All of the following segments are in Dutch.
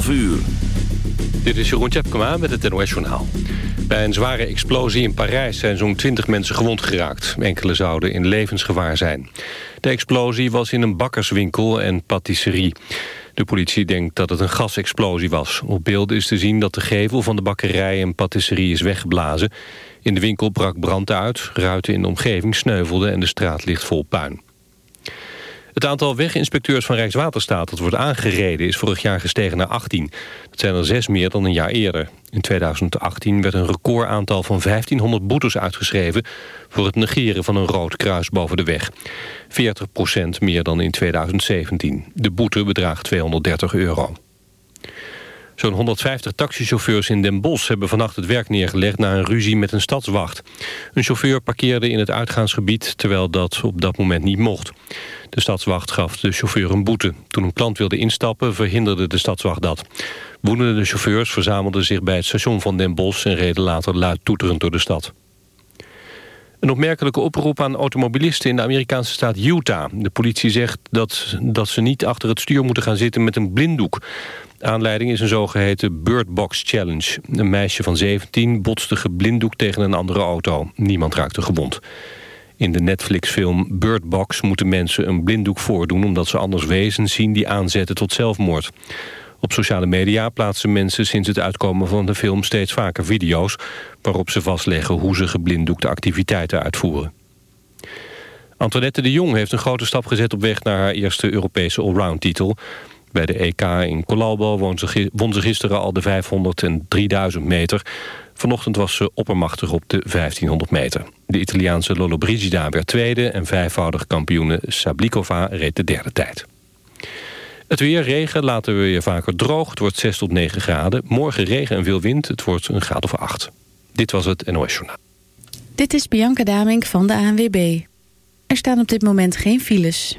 12 uur. Dit is Jeroen Tjepkema met het NOS Journaal. Bij een zware explosie in Parijs zijn zo'n 20 mensen gewond geraakt. Enkele zouden in levensgevaar zijn. De explosie was in een bakkerswinkel en patisserie. De politie denkt dat het een gasexplosie was. Op beelden is te zien dat de gevel van de bakkerij en patisserie is weggeblazen. In de winkel brak brand uit, ruiten in de omgeving sneuvelden... en de straat ligt vol puin. Het aantal weginspecteurs van Rijkswaterstaat dat wordt aangereden is vorig jaar gestegen naar 18. Dat zijn er zes meer dan een jaar eerder. In 2018 werd een recordaantal van 1500 boetes uitgeschreven voor het negeren van een rood kruis boven de weg. 40% meer dan in 2017. De boete bedraagt 230 euro. Zo'n 150 taxichauffeurs in Den Bosch hebben vannacht het werk neergelegd na een ruzie met een stadswacht. Een chauffeur parkeerde in het uitgaansgebied terwijl dat op dat moment niet mocht. De stadswacht gaf de chauffeur een boete. Toen een klant wilde instappen verhinderde de stadswacht dat. Woedende chauffeurs verzamelden zich bij het station van Den Bosch en reden later luid toeterend door de stad. Een opmerkelijke oproep aan automobilisten in de Amerikaanse staat Utah. De politie zegt dat, dat ze niet achter het stuur moeten gaan zitten met een blinddoek. Aanleiding is een zogeheten Bird Box Challenge. Een meisje van 17 botste geblinddoek tegen een andere auto. Niemand raakte gewond. In de Netflix-film Bird Box moeten mensen een blinddoek voordoen... omdat ze anders wezens zien die aanzetten tot zelfmoord. Op sociale media plaatsen mensen sinds het uitkomen van de film steeds vaker video's... waarop ze vastleggen hoe ze geblinddoekte activiteiten uitvoeren. Antoinette de Jong heeft een grote stap gezet op weg naar haar eerste Europese allround-titel. Bij de EK in Colalbo won ze, gisteren al de 500 en 3000 meter. Vanochtend was ze oppermachtig op de 1500 meter. De Italiaanse Lollobrigida werd tweede... en vijfvoudig kampioene Sablikova reed de derde tijd. Het weer, regen, laten we weer vaker droog. Het wordt 6 tot 9 graden. Morgen regen en veel wind. Het wordt een graad of 8. Dit was het NOS Journaal. Dit is Bianca Damink van de ANWB. Er staan op dit moment geen files.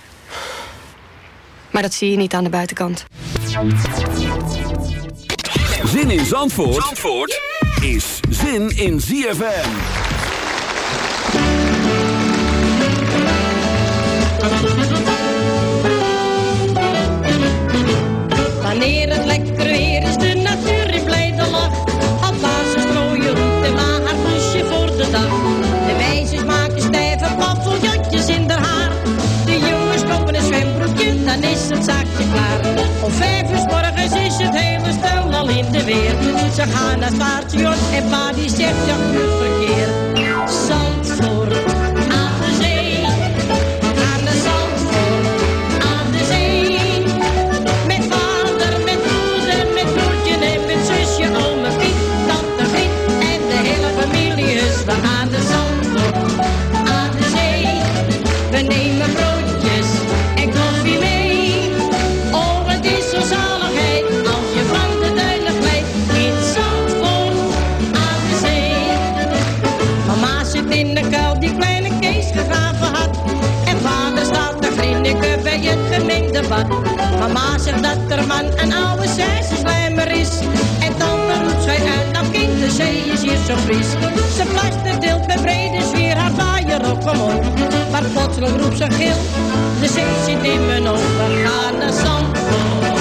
Maar dat zie je niet aan de buitenkant. Zin in Zandvoort, Zandvoort is zin in ZFM. Wanneer het lekker Op klaar. Om vijf uur morgens is het hele stel al in de weer. Ze gaan naar Spaartje en pa die zegt, ja, het verkeer. Zandvoort dat man een oude slijmer is. En tante roept zij uit, nou kind, de zee is hier zo fris. Ze plaster deelt met brede sfeer haar vaaier op omhoog. Maar plotseling roept ze gil, de zee zit in mijn ogen. Gaan naar Zandvoort,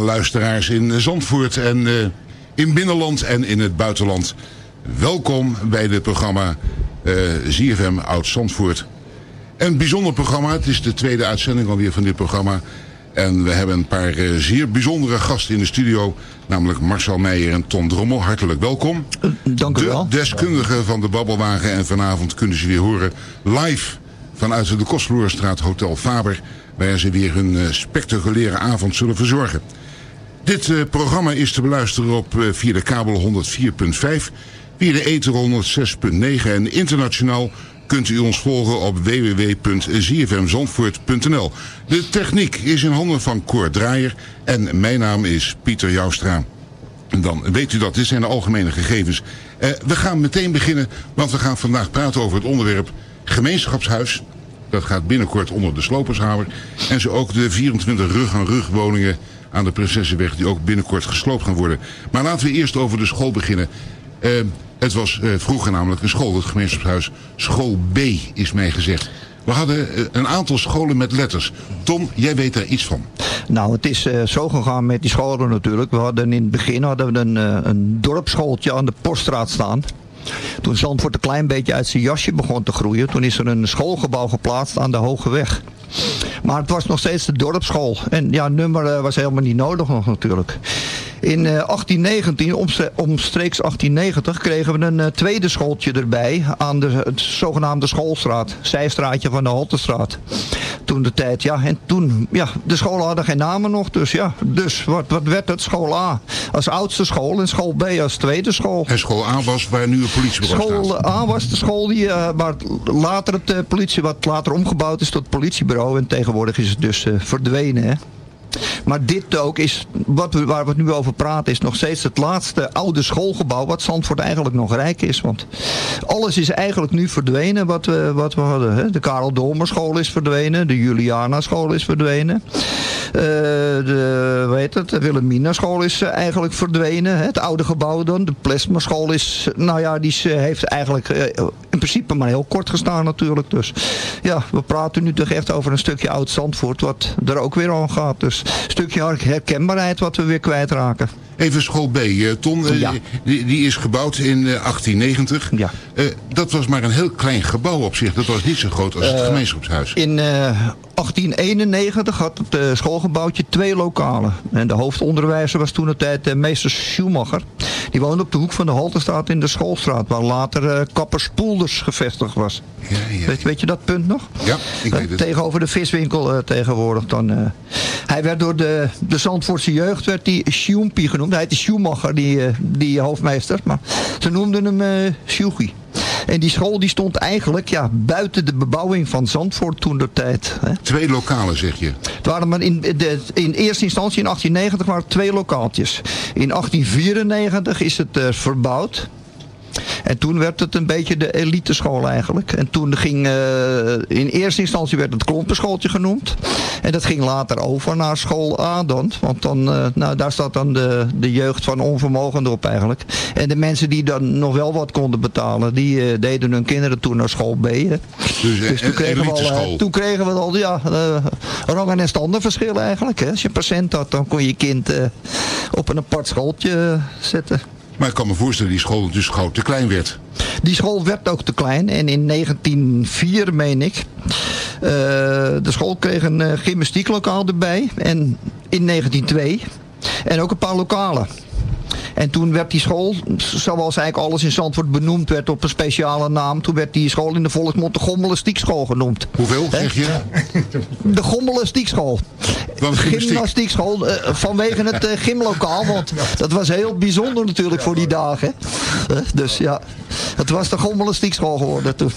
luisteraars in Zandvoort en eh, in binnenland en in het buitenland. Welkom bij het programma eh ZFM Oud Zandvoort. Een bijzonder programma. Het is de tweede uitzending alweer van dit programma. En we hebben een paar eh, zeer bijzondere gasten in de studio. Namelijk Marcel Meijer en Tom Drommel. Hartelijk welkom. Dank u de wel. deskundigen van de Babbelwagen. En vanavond kunnen ze weer horen live vanuit de Kostvloerstraat Hotel Faber. Waar ze weer hun spectaculaire avond zullen verzorgen. Dit eh, programma is te beluisteren op eh, via de kabel 104.5, via de ether 106.9 en internationaal kunt u ons volgen op www.zfmzandvoort.nl. De techniek is in handen van Cor Draaier en mijn naam is Pieter Joustra. Dan weet u dat, dit zijn de algemene gegevens. Eh, we gaan meteen beginnen, want we gaan vandaag praten over het onderwerp gemeenschapshuis. Dat gaat binnenkort onder de slopershamer. En zo ook de 24 rug-aan-rug woningen aan de Prinsessenweg... die ook binnenkort gesloopt gaan worden. Maar laten we eerst over de school beginnen. Eh, het was eh, vroeger namelijk een school, het gemeenschapshuis. School B is mij gezegd. We hadden eh, een aantal scholen met letters. Tom, jij weet daar iets van. Nou, het is zo gegaan met die scholen natuurlijk. We hadden in het begin hadden we een, een dorpsschooltje aan de Poststraat staan. Toen Zandvoort een klein beetje uit zijn jasje begon te groeien... toen is er een schoolgebouw geplaatst aan de Hoge Weg. Maar het was nog steeds de dorpsschool. En ja, nummer eh, was helemaal niet nodig nog natuurlijk. In eh, 1819, omstre- omstreeks 1890, kregen we een eh, tweede schooltje erbij aan de het zogenaamde schoolstraat. Zijstraatje van de Haltestraat. Toen de tijd, ja. En toen, ja, de scholen hadden geen namen nog. Dus ja, dus wat, wat werd het? School A als oudste school en school B als tweede school. En school A was waar nu een politiebureau School staat. A was de school die, eh, waar later het eh, politie, wat later omgebouwd is tot politiebureau. En tegenwoordig is het dus eh, verdwenen. Hè? Maar dit ook is, wat we, waar we het nu over praten, is nog steeds het laatste oude schoolgebouw wat Zandvoort eigenlijk nog rijk is. Want alles is eigenlijk nu verdwenen wat we, wat we hadden. Hè? De Karel Domerschool is verdwenen, de Juliana school is verdwenen. Eh, de, heet het, de Wilhelmina school is eh, eigenlijk verdwenen. hè. Het oude gebouw dan. De Plasma school is, nou ja, die is, eh, heeft eigenlijk in principe maar heel kort gestaan natuurlijk. Dus ja, we praten nu toch echt over een stukje oud Zandvoort wat er ook weer aan gaat. Dus stukje herkenbaarheid wat we weer kwijtraken. Even school B. eh, Ton, eh, Ja. die, die is gebouwd in eh, 1890. Ja. Eh, dat was maar een heel klein gebouw op zich. Dat was niet zo groot als het gemeenschapshuis. In eh, 1891 had het schoolgebouwtje twee lokalen. En de hoofdonderwijzer was toen de tijd meester Schumacher. Die woonde op de hoek van de Haltestraat in de Schoolstraat. Waar later eh kapper Spoelders gevestigd was. Ja, ja, Weet, weet je dat punt nog? ja, ik weet het. Tegenover de viswinkel tegenwoordig dan. Hij werd door de, de Zandvoortse jeugd werd die Sjoempie genoemd. Hij heette Schumacher, die, eh, die hoofdmeester. Maar ze noemden hem Sjoegie. En die school die stond eigenlijk ja, buiten de bebouwing van Zandvoort toen de tijd. Hè. Twee lokalen, zeg je. Het waren maar in, de, in eerste instantie in 1890 waren het twee lokaaltjes. In 1894 is het eh, verbouwd. En toen werd het een beetje de eliteschool eigenlijk. En toen ging, eh, in eerste instantie werd het klompenschooltje genoemd. En dat ging later over naar school Adant. Want dan, eh, nou, daar staat dan de, de jeugd van onvermogenden op eigenlijk. En de mensen die dan nog wel wat konden betalen, die eh, deden hun kinderen toen naar school B. hè. Dus, eh, toen, kregen we al, toen kregen we al ja, rangen en standenverschil eigenlijk. Hè. Als je een patiënt had, dan kon je kind op een apart schooltje zetten. Maar ik kan me voorstellen die school dus gauw te klein werd. Die school werd ook te klein en in 1904, meen ik, eh, de school kreeg een eh, gymnastieklokaal erbij en in 1902 en ook een paar lokalen. En toen werd die school, zoals eigenlijk alles in Zandvoort benoemd werd op een speciale naam, toen werd die school in de volksmond de Gommelastiekschool genoemd. Hoeveel, zeg je? De gymnastiek. Gymnastiekschool, eh, vanwege het eh, gymlokaal, want dat was heel bijzonder natuurlijk voor die dagen. dus ja, het was de Gommelastiekschool geworden toen.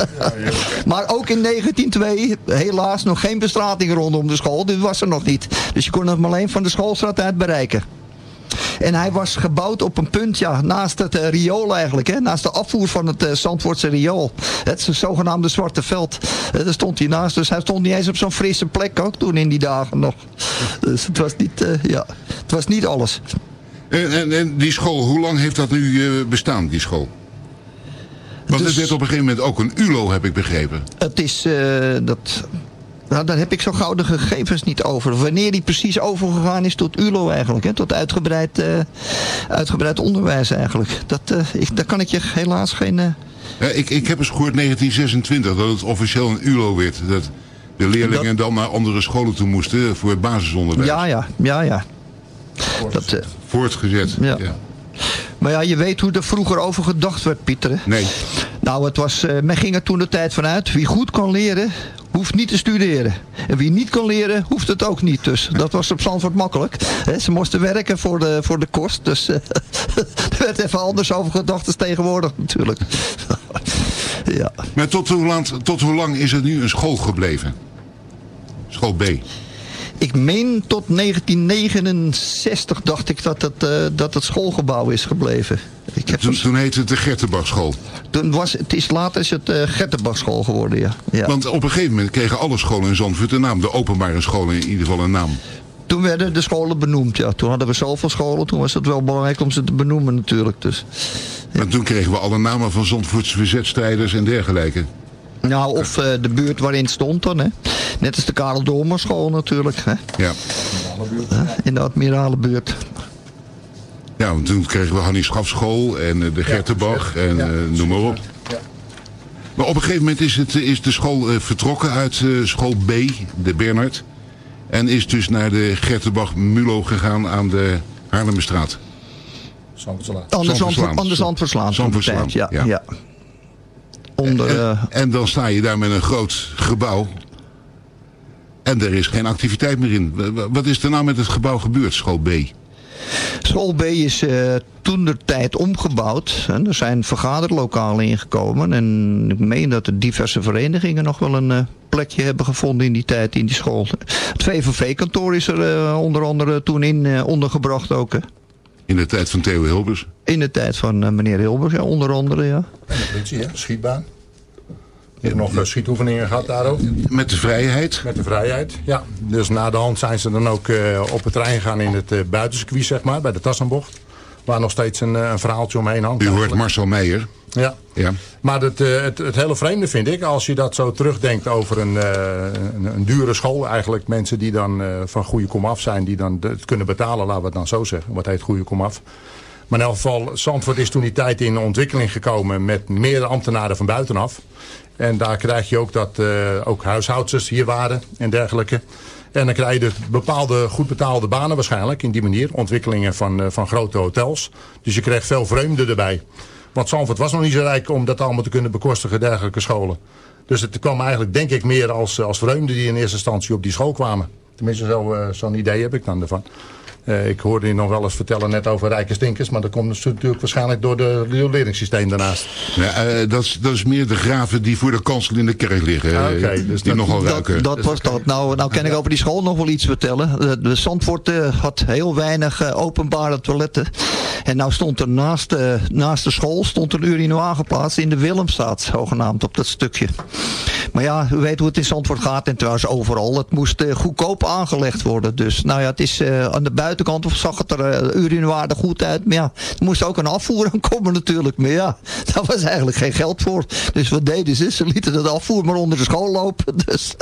maar ook in 1902, helaas nog geen bestrating rondom de school, dit was er nog niet. Dus je kon hem alleen van de schoolstraat uit bereiken. En hij was gebouwd op een punt, ja, naast het eh, riool eigenlijk. Hè, naast de afvoer van het eh, Zandvoortse riool. Het zogenaamde Zwarte Veld. Eh, daar stond hij naast. Dus hij stond niet eens op zo'n frisse plek ook toen in die dagen nog. Dus het was niet, ja, het was niet alles. En, en, en die school, hoe lang heeft dat nu bestaan, die school? Want Dus- het werd op een gegeven moment ook een ULO, heb ik begrepen. Het is, eh, dat... Nou, daar heb ik zo gauw de gegevens niet over. Wanneer die precies overgegaan is tot ULO eigenlijk. Hè? Tot uitgebreid, eh, uitgebreid onderwijs eigenlijk. Dat, eh, ik, daar kan ik je helaas geen... eh, Ja, ik, ik heb eens gehoord 1926 dat het officieel een ULO werd. Dat de leerlingen dan naar andere scholen toe moesten voor het basisonderwijs. Ja, ja, ja, ja. Dat, eh, Voortgezet. Ja. maar ja, je weet hoe er vroeger over gedacht werd, Pieter. hè? Nee. Nou, het was, eh, men ging er toen de tijd vanuit. Wie goed kan leren, hoeft niet te studeren. En wie niet kan leren, hoeft het ook niet. Dus dat was op Zandvoort makkelijk. Ze moesten werken voor de, voor de kost. Dus eh, er werd even anders over gedacht als tegenwoordig natuurlijk. ja. Maar tot hoe, lang, tot hoe lang is het nu een school gebleven? School B. Ik meen tot 1969 dacht ik dat het, eh, dat het schoolgebouw is gebleven. Ik heb Toen, toen heette het de Gertenbachschool. Toen was, het is later is het uh, Gertenbachschool geworden, ja. ja. Want op een gegeven moment kregen alle scholen in Zandvoort een naam. De openbare scholen in ieder geval een naam. Toen werden de scholen benoemd, ja. Toen hadden we zoveel scholen, toen was het wel belangrijk om ze te benoemen natuurlijk. Dus. Maar toen kregen we alle namen van Zandvoortse verzetstrijders en dergelijke. Nou, of eh, de buurt waarin het stond dan, hè. Net als de Karel Domerschool natuurlijk, hè. Ja. In de Admiralenbuurt. Ja, want toen kregen we Hannie Schafschool en eh, de Gertenbach en eh, noem maar op. Maar op een gegeven moment is, het, is de school eh, vertrokken uit eh, school B, de Bernard. En is dus naar de Gertenbach Mulo gegaan aan de Haarlemmerstraat. Zandverslaan. De Zandverslaan. de Zandverslaan, ja. ja. Onder, en, eh, en dan sta je daar met een groot gebouw. En er is geen activiteit meer in. Wa- wa- Wat is er nou met het gebouw gebeurd, school B? School B is eh toen de tijd omgebouwd. En er zijn vergaderlokalen ingekomen. En ik meen dat de diverse verenigingen nog wel een eh, plekje hebben gevonden in die tijd in die school. Het VVV-kantoor is er onder andere toen in ondergebracht ook. In de tijd van Theo Hilbers. In de tijd van eh, meneer Hilbers, ja, onder andere. Ja. En de politie, hè? schietbaan. Je hebt nog eh, schietoefeningen gehad daar ook. Met de vrijheid. Met de vrijheid, ja. Dus na de hand zijn ze dan ook eh, op het terrein gegaan in het uh, buitencircuit, zeg maar, bij de Tassenbocht. Waar nog steeds een, eh, een verhaaltje omheen hangt. U hoort eigenlijk. Marcel Meijer. Ja. Ja. Maar het, eh, het, het hele vreemde vind ik, als je dat zo terugdenkt over een, eh, een, een dure school. Eigenlijk mensen die dan van goede komaf zijn, die dan het kunnen betalen, laten we het dan zo zeggen. Wat heet goede komaf. Maar in elk geval, Zandvoort is toen die tijd in ontwikkeling gekomen met meerdere ambtenaren van buitenaf. En daar krijg je ook dat ook huishoudsters hier waren en dergelijke. En dan krijg je bepaalde goed betaalde banen waarschijnlijk in die manier. Ontwikkelingen van, eh, van grote hotels. Dus je kreeg veel vreemden erbij. Want Zandvoort was nog niet zo rijk om dat allemaal te kunnen bekostigen, dergelijke scholen. Dus het kwam eigenlijk denk ik meer als, als vreemden die in eerste instantie op die school kwamen. Tenminste, eh, zo'n idee heb ik dan ervan. Eh, ik hoorde je nog wel eens vertellen net over rijke stinkers. Maar dat komt dus natuurlijk waarschijnlijk door de rioleringssysteem daarnaast. Ja, eh, dat, is, dat is meer de graven die voor de kansel in de kerk liggen. Ah, eh, oké, dus die dat- nogal Dat, dat was dat. Nou, nou kan ik over die school nog wel iets vertellen. De, de Zandvoort eh, had heel weinig openbare toiletten. En nou stond er naast, eh, naast de school stond een urinoir geplaatst in de Willemstraat, zogenaamd, op dat stukje. Maar ja, u weet hoe het in Zandvoort gaat en trouwens overal. Het moest goedkoop aangelegd worden. Dus nou ja, het is eh, aan de buitenkant zag het er eh, er goed uit. Maar ja, er moest ook een afvoer aan komen natuurlijk. Maar ja, daar was eigenlijk geen geld voor. Dus wat deden ze? Ze lieten het afvoer maar onder de school lopen. Dus...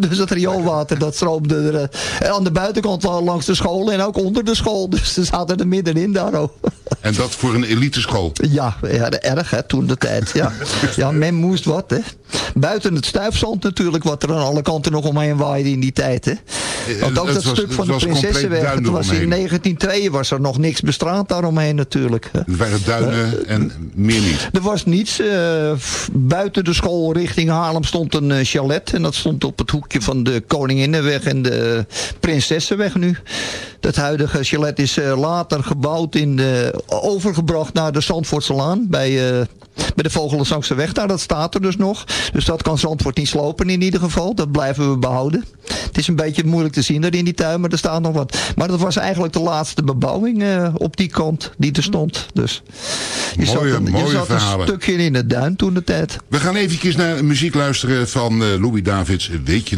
Dus het rioolwater dat stroomde er eh, aan de buitenkant langs de school en ook onder de school. Dus ze zaten er middenin daar ook. En dat voor een eliteschool. Ja, ja erg hè, toen de tijd. Ja. ja, men moest wat hè. Buiten het stuifzand natuurlijk, wat er aan alle kanten nog omheen waaide in die tijd hè. Want ook het dat was- stuk van de Prinsessenweg, het was in eromheen. 1902 was er nog niks bestraat daaromheen natuurlijk. Het waren duinen en meer niet. Er was niets. eh, buiten de school richting Haarlem stond een eh, chalet. En dat stond op het hoekje van de Koninginnenweg en de Prinsessenweg nu. Dat huidige chalet is eh, later gebouwd in de, overgebracht naar de Zandvoortse Laan. Bij, eh, bij de Vogelenzangse weg daar. Dat staat er dus nog. Dus dat kan Zandvoort niet slopen in ieder geval. Dat blijven we behouden. Het is een beetje moeilijk te zien daar in die tuin. Maar er staat nog wat. Maar dat was eigenlijk de laatste bebouwing eh, op die kant die er stond. Dus je zat, Mooie, een, je zat verhalen. een stukje in het duin toen de tijd. We gaan even naar muziek luisteren van eh, Louis Davids. Weet je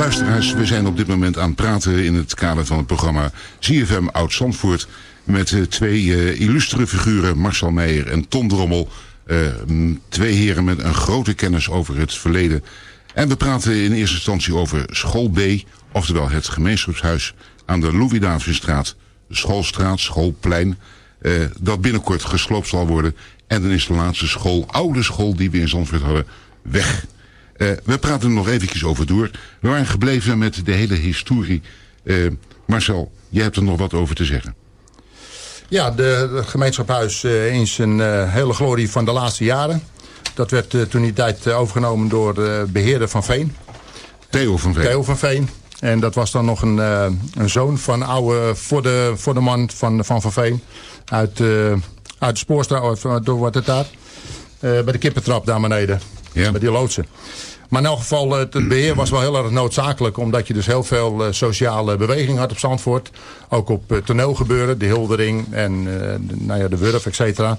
Luisteraars, we zijn op dit moment aan het praten in het kader van het programma ZFM Oud-Zandvoort. Met eh, twee uh, illustere figuren, Marcel Meijer en Ton Drommel. Uh, twee heren met een grote kennis over het verleden. En we praten in eerste instantie over School B, oftewel het gemeenschapshuis aan de Louis-Davidstraat, Schoolstraat, Schoolplein. Dat binnenkort gesloopt zal worden. En dan is de laatste school, oude school die we in Zandvoort hadden, weg. Uh, we praten er nog eventjes over door. We waren gebleven met de hele historie. Uh, Marcel, jij hebt er nog wat over te zeggen. Ja, de, de gemeenschapshuis uh, is een hele glorie van de laatste jaren. Dat werd toen die tijd overgenomen door de beheerder van Veen. Theo van Veen. Theo van Veen. En dat was dan nog een, een zoon van oude voor de, voor de man van Van, van Veen. Uit, uit de spoorstraat, door wat het daar. bij de kippentrap daar beneden. Ja. Bij die loodsen. Maar in elk geval, het beheer was wel heel erg noodzakelijk. Omdat je dus heel veel uh, sociale beweging had op Zandvoort. Ook op uh, toneelgebeuren, de Hildering en de, nou ja, de Wurf, et cetera.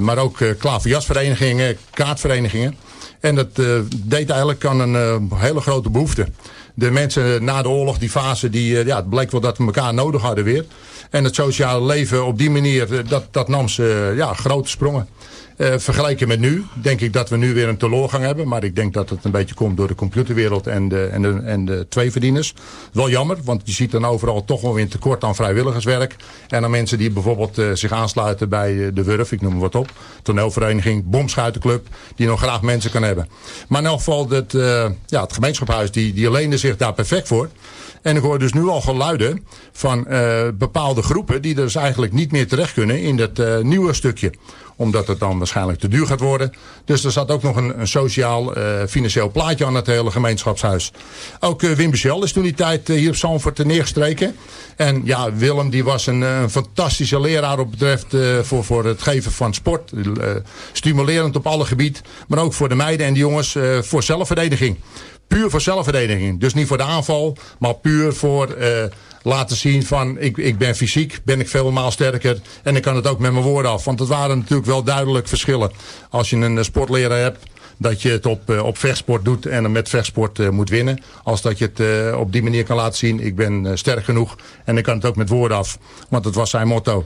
maar ook klaverjasverenigingen, kaartverenigingen. En dat deed eigenlijk aan een hele grote behoefte. De mensen na de oorlog, die fase, die, ja, het bleek wel dat we elkaar nodig hadden weer. En het sociale leven op die manier, dat, dat nam ze ja, grote sprongen. Uh, vergelijken met nu, denk ik dat we nu weer een teleurgang hebben. Maar ik denk dat het een beetje komt door de computerwereld en de, en de, en de tweeverdieners. Wel jammer, want je ziet dan overal toch wel weer een tekort aan vrijwilligerswerk. En aan mensen die bijvoorbeeld uh, zich aansluiten bij de Wurf, ik noem wat op. Toneelvereniging, Bomschuitenclub, die nog graag mensen kan hebben. Maar in elk geval, het, uh, ja, het gemeenschapshuis, die, die leende zich daar perfect voor. En ik hoor dus nu al geluiden van bepaalde groepen die dus eigenlijk niet meer terecht kunnen in dat nieuwe stukje omdat het dan waarschijnlijk te duur gaat worden. Dus er zat ook nog een, een sociaal, uh, financieel plaatje aan het hele gemeenschapshuis. Ook uh, Wim Michel is toen die tijd uh, hier op Zandvoort neergestreken. En ja, Willem die was een, fantastische leraar op betreft voor, voor het geven van sport. stimulerend op alle gebied. Maar ook voor de meiden en de jongens voor zelfverdediging. Puur voor zelfverdediging. Dus niet voor de aanval, maar puur voor laten zien van ik, ik ben fysiek, ben ik veel sterker en ik kan het ook met mijn woorden af. Want het waren natuurlijk wel duidelijk verschillen. Als je een sportleraar hebt dat je het op, uh, op vechtsport doet en met vechtsport uh, moet winnen. Als dat je het op die manier kan laten zien. Ik ben sterk genoeg en ik kan het ook met woorden af. Want dat was zijn motto.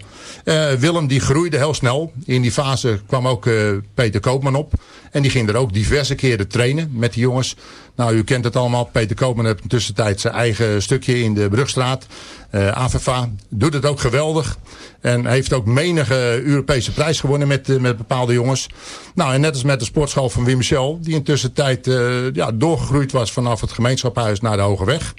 Willem die groeide heel snel. In die fase kwam ook Peter Koopman op. En die ging er ook diverse keren trainen met die jongens. Nou, u kent het allemaal. Peter Koopman heeft in tussentijd zijn eigen stukje in de Brugstraat. Uh, doet het ook geweldig. En heeft ook menige Europese prijs gewonnen met, uh, met bepaalde jongens. Nou, en net als met de sportschool van Wim Michel. Die in tussentijd uh, ja, doorgegroeid was vanaf het gemeenschaphuis naar de Hoge Weg.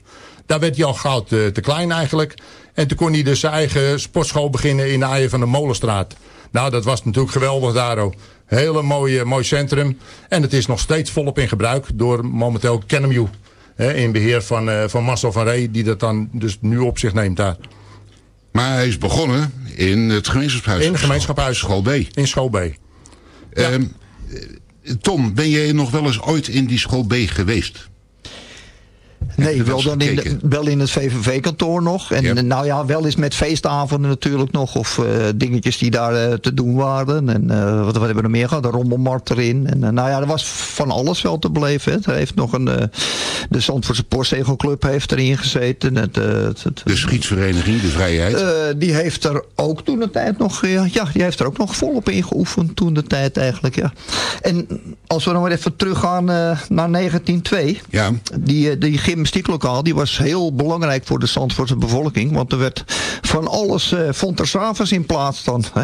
Daar werd hij al gauw te, klein eigenlijk. En toen kon hij dus zijn eigen sportschool beginnen in de Aaien van de Molenstraat. Nou, dat was natuurlijk geweldig daar ook. Hele mooie, mooi centrum. En het is nog steeds volop in gebruik door momenteel Kenemju. In beheer van, uh, van Marcel van Rey, die dat dan dus nu op zich neemt daar. Maar hij is begonnen in het gemeenschapshuis. In het gemeenschapshuis. School B. In school B. Ja. Um, Tom, ben jij nog wel eens ooit in die school B geweest? Nee, wel, dan in de, wel in het VVV-kantoor nog. En yep. nou ja, wel eens met feestavonden natuurlijk nog. Of uh, dingetjes die daar uh, te doen waren. En uh, wat, wat hebben we er meer gehad? De rommelmarkt erin. En nou ja, er was van alles wel te beleven. Hè. Er heeft nog een... de Zandvoortse Postzegelclub heeft erin gezeten. Het, het, het, de schietsvereniging, de vrijheid. die heeft er ook toen de tijd nog... ja, die heeft er ook nog volop in geoefend toen de tijd eigenlijk, ja. En als we dan maar even teruggaan naar 1902. Ja. Die, die gymnastieklokaal, die was heel belangrijk voor de Zandvoortse bevolking. Want er werd van alles, uh, vond er s'avonds in plaats dan. Hè.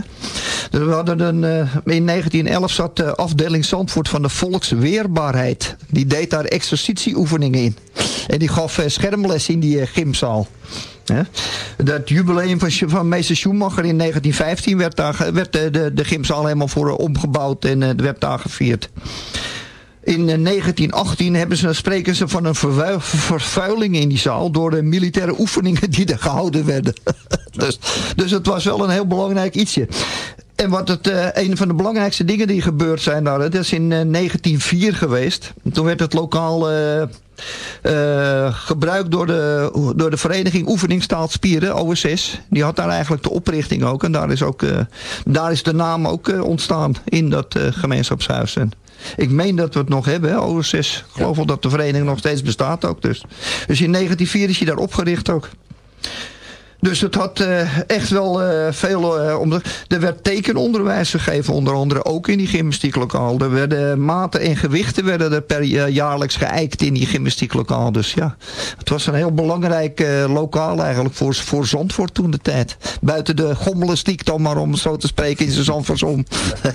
Dus we hadden een, uh, in 1911 zat de afdeling Zandvoort van de Volksweerbaarheid. Die deed daar exercitieoefeningen in. En die gaf uh, schermles in die gymzaal. Ja. Het jubileum van, van meester Schumacher in 1915 werd, daar, werd de, de, de gymzaal helemaal voor omgebouwd en werd daar gevierd. In 1918 hebben ze, spreken ze van een vervuiling in die zaal... door de militaire oefeningen die er gehouden werden. dus, dus het was wel een heel belangrijk ietsje. En wat het, uh, een van de belangrijkste dingen die gebeurd zijn daar... dat is in uh, 1904 geweest. Toen werd het lokaal... uh, gebruikt door de, door de vereniging Oefeningstaal Spieren, OSS. Die had daar eigenlijk de oprichting ook. En daar is, ook, uh, daar is de naam ook uh, ontstaan in dat gemeenschapshuis. En Ik meen dat we het nog hebben, hè, OSS. Ik geloof wel dat de vereniging nog steeds bestaat ook. Dus, dus in 1904 is hij daar opgericht ook. Dus het had eh, echt wel eh, veel... eh, om de, er werd tekenonderwijs gegeven, onder andere ook in die gymnastieklokaal. Er werden maten en gewichten werden er per jaarlijks geëikt in die gymnastieklokaal. Dus ja, het was een heel belangrijk lokaal eigenlijk voor, voor Zandvoort toen de tijd. Buiten de gommelastiek dan maar om zo te spreken in zijn Zandvoortsom.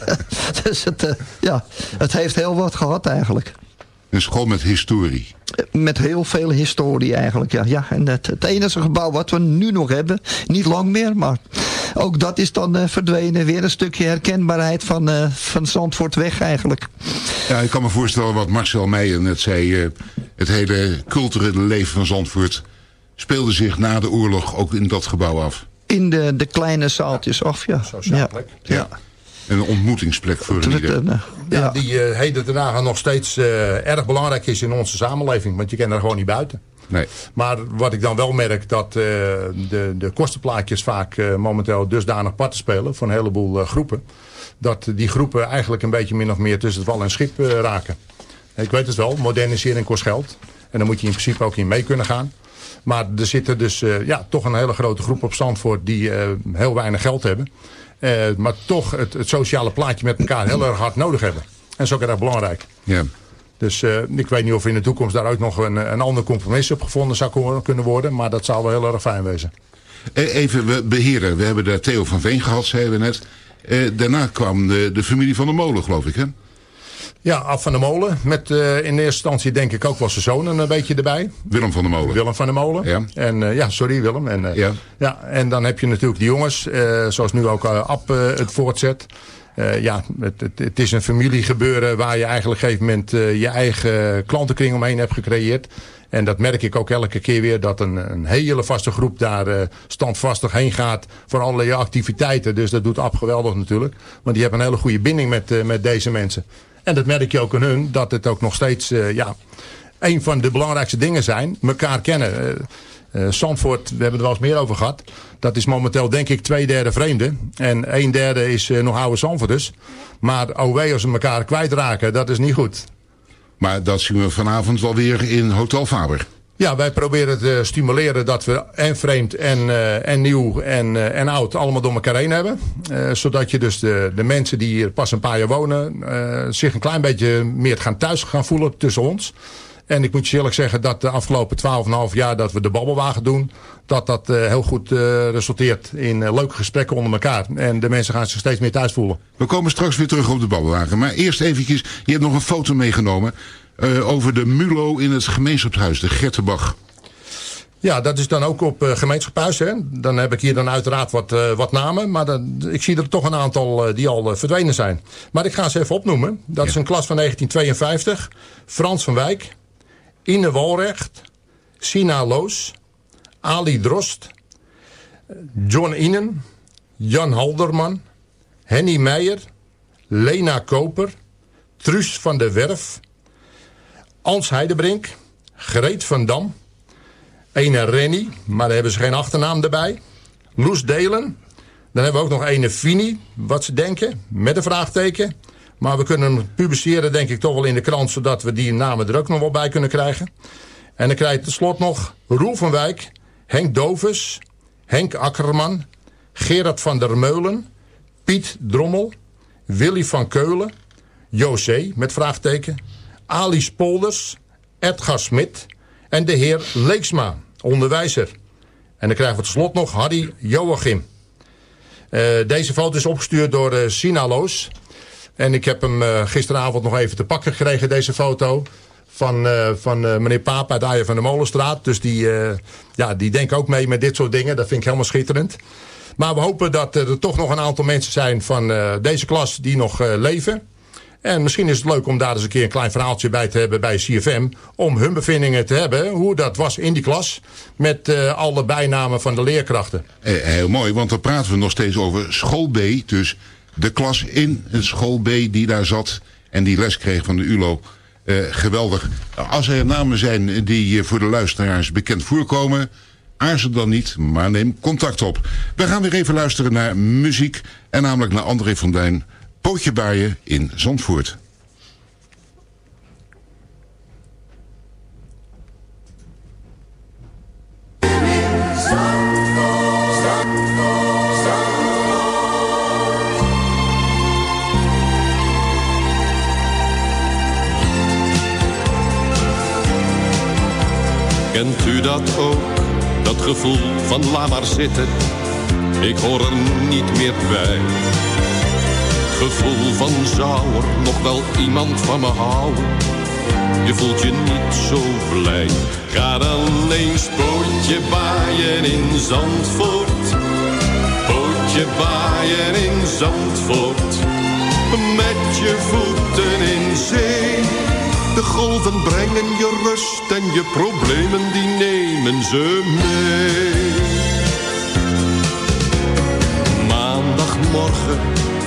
dus het, ja, het heeft heel wat gehad eigenlijk. Een school met historie. Met heel veel historie eigenlijk, ja. ja en het, het enige gebouw wat we nu nog hebben, niet lang meer, maar ook dat is dan eh, verdwenen. Weer een stukje herkenbaarheid van, eh, van Zandvoort weg eigenlijk. Ja, ik kan me voorstellen wat Marcel Meijer net zei. eh, het hele culturele leven van Zandvoort speelde zich na de oorlog ook in dat gebouw af. In de, de kleine zaaltjes af, ja. Sociaal ja. plek. Ja. Een ontmoetingsplek voor een ieder. Ja. Die eh, heden ten dagen nog steeds eh, erg belangrijk is in onze samenleving. Want je kan er gewoon niet buiten. Nee. Maar wat ik dan wel merk, dat eh, de, de kostenplaatjes vaak eh, momenteel dusdanig parten spelen voor een heleboel groepen. Dat die groepen eigenlijk een beetje min of meer tussen het wal en schip raken. Ik weet het wel, modernisering kost geld. En daar moet je in principe ook in mee kunnen gaan. Maar er zitten dus ja, toch een hele grote groep op Zandvoort die eh, heel weinig geld hebben. Eh, maar toch het, het sociale plaatje met elkaar heel erg hard nodig hebben. En dat is ook erg belangrijk. Ja. Dus eh, ik weet niet of in de toekomst daar ook nog een, een ander compromis op gevonden zou kunnen worden. Maar dat zou wel heel erg fijn wezen. Eh, Even we beheren, we hebben daar Theo van Veen gehad, zeiden we net. Daarna kwam de, de familie van de molen, geloof ik, hè? Ja, Af van de Molen. Met eh, in eerste instantie denk ik ook wel zijn zoon een beetje erbij. Willem van der Molen. Willem van der Molen. Ja. En eh, ja, sorry Willem. En, eh, Ja. ja, en dan heb je natuurlijk die jongens, eh, zoals nu ook eh, Ab eh, het voortzet. Eh, ja, het, het, het is een familiegebeuren waar je eigenlijk op een gegeven moment eh, je eigen klantenkring omheen hebt gecreëerd. En dat merk ik ook elke keer weer, dat een, een hele vaste groep daar eh, standvastig heen gaat voor allerlei activiteiten. Dus dat doet Ab geweldig natuurlijk. Want die hebben een hele goede binding met, eh, met deze mensen. En dat merk je ook aan hun, dat het ook nog steeds, eh, ja, een van de belangrijkste dingen zijn, elkaar kennen. Eh, Zandvoort, we hebben er wel eens meer over gehad. Dat is momenteel denk ik twee derde vreemden. En een derde is nog oude Zandvoorters. Maar OW als ze elkaar kwijtraken, dat is niet goed. Maar dat zien we vanavond wel weer in Hotel Faber. Ja, wij proberen te stimuleren dat we en vreemd en, eh, en nieuw en, eh, en oud allemaal door elkaar heen hebben. Eh, zodat je dus de, de mensen die hier pas een paar jaar wonen zich een klein beetje meer gaan thuis gaan voelen tussen ons. En ik moet je eerlijk zeggen dat de afgelopen 12,5 jaar dat we de babbelwagen doen, dat dat heel goed resulteert in leuke gesprekken onder elkaar. En de mensen gaan zich steeds meer thuis voelen. We komen straks weer terug op de babbelwagen. Maar eerst eventjes, je hebt nog een foto meegenomen... eh, over de Mulo in het gemeenschapshuis, de Gertebach. Ja, dat is dan ook op uh, gemeenschapshuis. Hè. Dan heb ik hier dan uiteraard wat, uh, wat namen. Maar dan, ik zie er toch een aantal uh, die al verdwenen zijn. Maar ik ga ze even opnoemen. Dat ja. is een klas van 1952. Frans van Wijk. Ine Walrecht. Sina Loos. Ali Drost. John Inen. Jan Halderman. Henny Meijer. Lena Koper. Truus van der Werf. Ans Heidebrink. Greet van Dam. Ene Rennie, maar daar hebben ze geen achternaam erbij. Loes Delen. Dan hebben we ook nog ene Fini, wat ze denken, met een vraagteken. Maar we kunnen hem publiceren, denk ik, toch wel in de krant... zodat we die namen er ook nog wel bij kunnen krijgen. En dan krijg je tenslotte nog Roel van Wijk... Henk Dovus, Henk Akkerman... Gerard van der Meulen... Piet Drommel... Willy van Keulen... José, met vraagteken... Ali Spolders... Edgar Smit... en de heer Leeksma, onderwijzer. En dan krijgen we tot slot nog Harry Joachim. Uh, deze foto is opgestuurd door uh, Sinaloos. En ik heb hem uh, gisteravond nog even te pakken gekregen, deze foto. Van, van meneer Paap uit Aaien van de Molenstraat. Dus die, ja, die denken ook mee met dit soort dingen. Dat vind ik helemaal schitterend. Maar we hopen dat er toch nog een aantal mensen zijn van deze klas die nog leven. En misschien is het leuk om daar eens een keer een klein verhaaltje bij te hebben bij CFM. Om hun bevindingen te hebben, hoe dat was in die klas. Met uh, alle bijnamen van de leerkrachten. Eh, heel mooi, want dan praten we nog steeds over school B. Dus de klas in school B die daar zat en die les kreeg van de ULO. Uh, geweldig. Als er namen zijn die voor de luisteraars bekend voorkomen... aarzel dan niet, maar neem contact op. We gaan weer even luisteren naar muziek. En namelijk naar André van Duin... Pootjebaaien in Zandvoort. Kent u dat ook, dat gevoel van laat maar zitten, ik hoor er niet meer bij. Gevoel van zou nog wel iemand van me houden? Je voelt je niet zo blij. Ga dan eens pootje baaien in Zandvoort. Pootje baaien in Zandvoort. Met je voeten in zee. De golven brengen je rust en je problemen die nemen ze mee.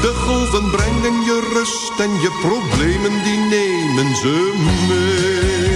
De golven brengen je rust en je problemen die nemen ze mee.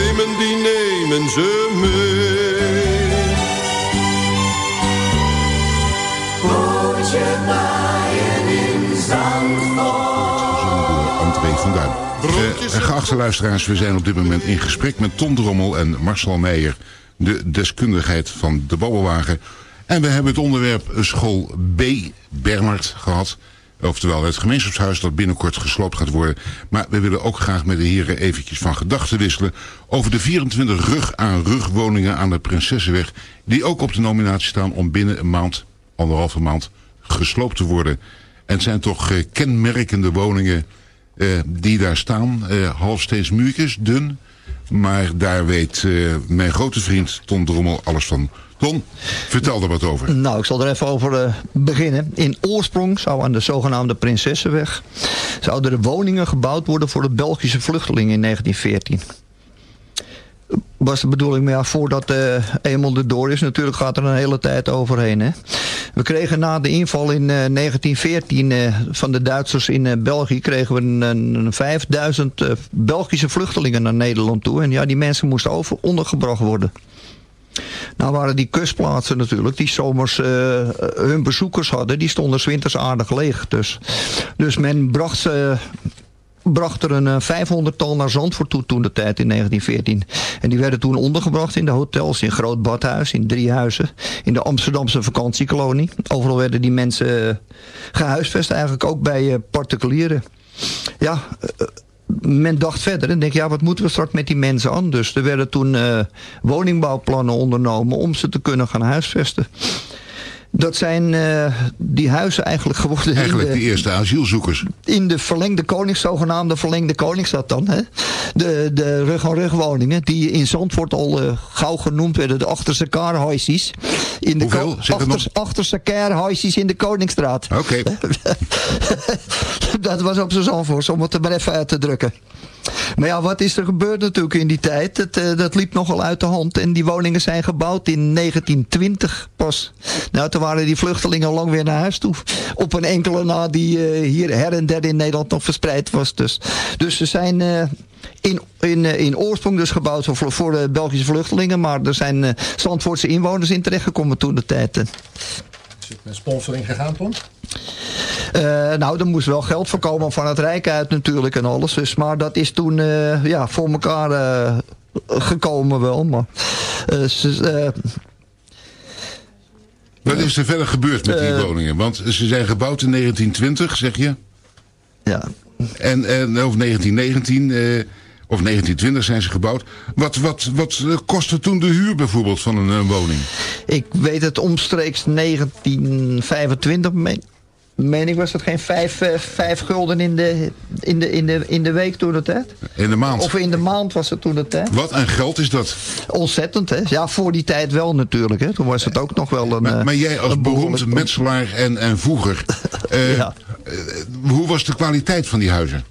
nemen ze mee. Baaien in Zandvoort. Van Duin. Eh, geachte luisteraars, we zijn op dit moment in gesprek met Tom Drommel en Marcel Meijer. De deskundigheid van de babbelwagen. En we hebben het onderwerp school B. Bernard gehad. Oftewel het gemeenschapshuis dat binnenkort gesloopt gaat worden. Maar we willen ook graag met de heren eventjes van gedachten wisselen... over de 24 rug-aan-rug woningen aan de Prinsessenweg... die ook op de nominatie staan om binnen een maand, anderhalve maand, gesloopt te worden. En het zijn toch eh, kenmerkende woningen eh, die daar staan. Eh, halfsteeds muurtjes, dun. Maar daar weet eh, mijn grote vriend Ton Drommel alles van. Ton, vertel er wat over. Nou, ik zal er even over eh, beginnen. In oorsprong zou aan de zogenaamde Prinsessenweg... zouden er woningen gebouwd worden voor de Belgische vluchtelingen in 1914 was de bedoeling, maar ja, voordat uh, eenmaal de door is, natuurlijk gaat er een hele tijd overheen. Hè. We kregen na de inval in uh, 1914 uh, van de Duitsers in België, kregen we een, een 5000 Belgische vluchtelingen naar Nederland toe. En ja, die mensen moesten over, ondergebracht worden. Nou waren die kustplaatsen natuurlijk, die zomers hun bezoekers hadden, die stonden winters aardig leeg. Dus, dus men bracht ze bracht er een 500-tal naar Zandvoort toe toen de tijd in 1914. En die werden toen ondergebracht in de hotels, in Groot Badhuis, in Driehuizen, in de Amsterdamse vakantiekolonie. Overal werden die mensen uh, gehuisvest, eigenlijk ook bij uh, particulieren. Ja, men dacht verder en denk ja, wat moeten we straks met die mensen aan? Dus er werden toen woningbouwplannen ondernomen om ze te kunnen gaan huisvesten. Dat zijn uh, die huizen eigenlijk geworden... Eigenlijk de, de, eerste asielzoekers. In de verlengde konings, zogenaamde verlengde koningsstad dan. Hè? De, de rug-aan-rug woningen die in Zandvoort al uh, gauw genoemd werden. De achterse kaarhuisjes. In de Hoeveel? Achters, achterse kaarhuisjes in de Koningsstraat. Oké. Okay. dat was op zijn Zandvoort, om het er maar even uit te drukken. Maar ja, wat is er gebeurd natuurlijk in die tijd? Het, uh, dat liep nogal uit de hand. En die woningen zijn gebouwd in 1920 pas. Nou, toen waren die vluchtelingen al lang weer naar huis toe. Op een enkele na die uh, hier her en der in Nederland nog verspreid was. Dus, dus ze zijn... Uh, in, in, in oorsprong dus gebouwd voor, voor de Belgische vluchtelingen. Maar er zijn uh, inwoners in terechtgekomen toen de tijd. Het met sponsoring gegaan, Tom? Uh, nou, er moest wel geld voorkomen van het Rijk uit natuurlijk en alles. Dus, maar dat is toen uh, ja, voor elkaar uh, gekomen wel. Maar, Wat is er verder gebeurd met die woningen? Want ze zijn gebouwd in 1920, zeg je? Ja. En, en of 1919... Of 1920 zijn ze gebouwd. Wat, wat, wat eh, kostte toen de huur bijvoorbeeld van een eh, woning? Ik weet het omstreeks 1925, meen, meen ik was het geen vijf, eh, vijf gulden in de, in, de, in, de, in de week toen het tijd? In de maand. Of in de maand was het toen het tijd? Wat een geld is dat? Ontzettend, hè? Ja, voor die tijd wel natuurlijk, hè? Toen was het ook nog wel een... Maar, maar jij als beroemd metselaar en, en voeger. Ja. hoe was de kwaliteit van die huizen?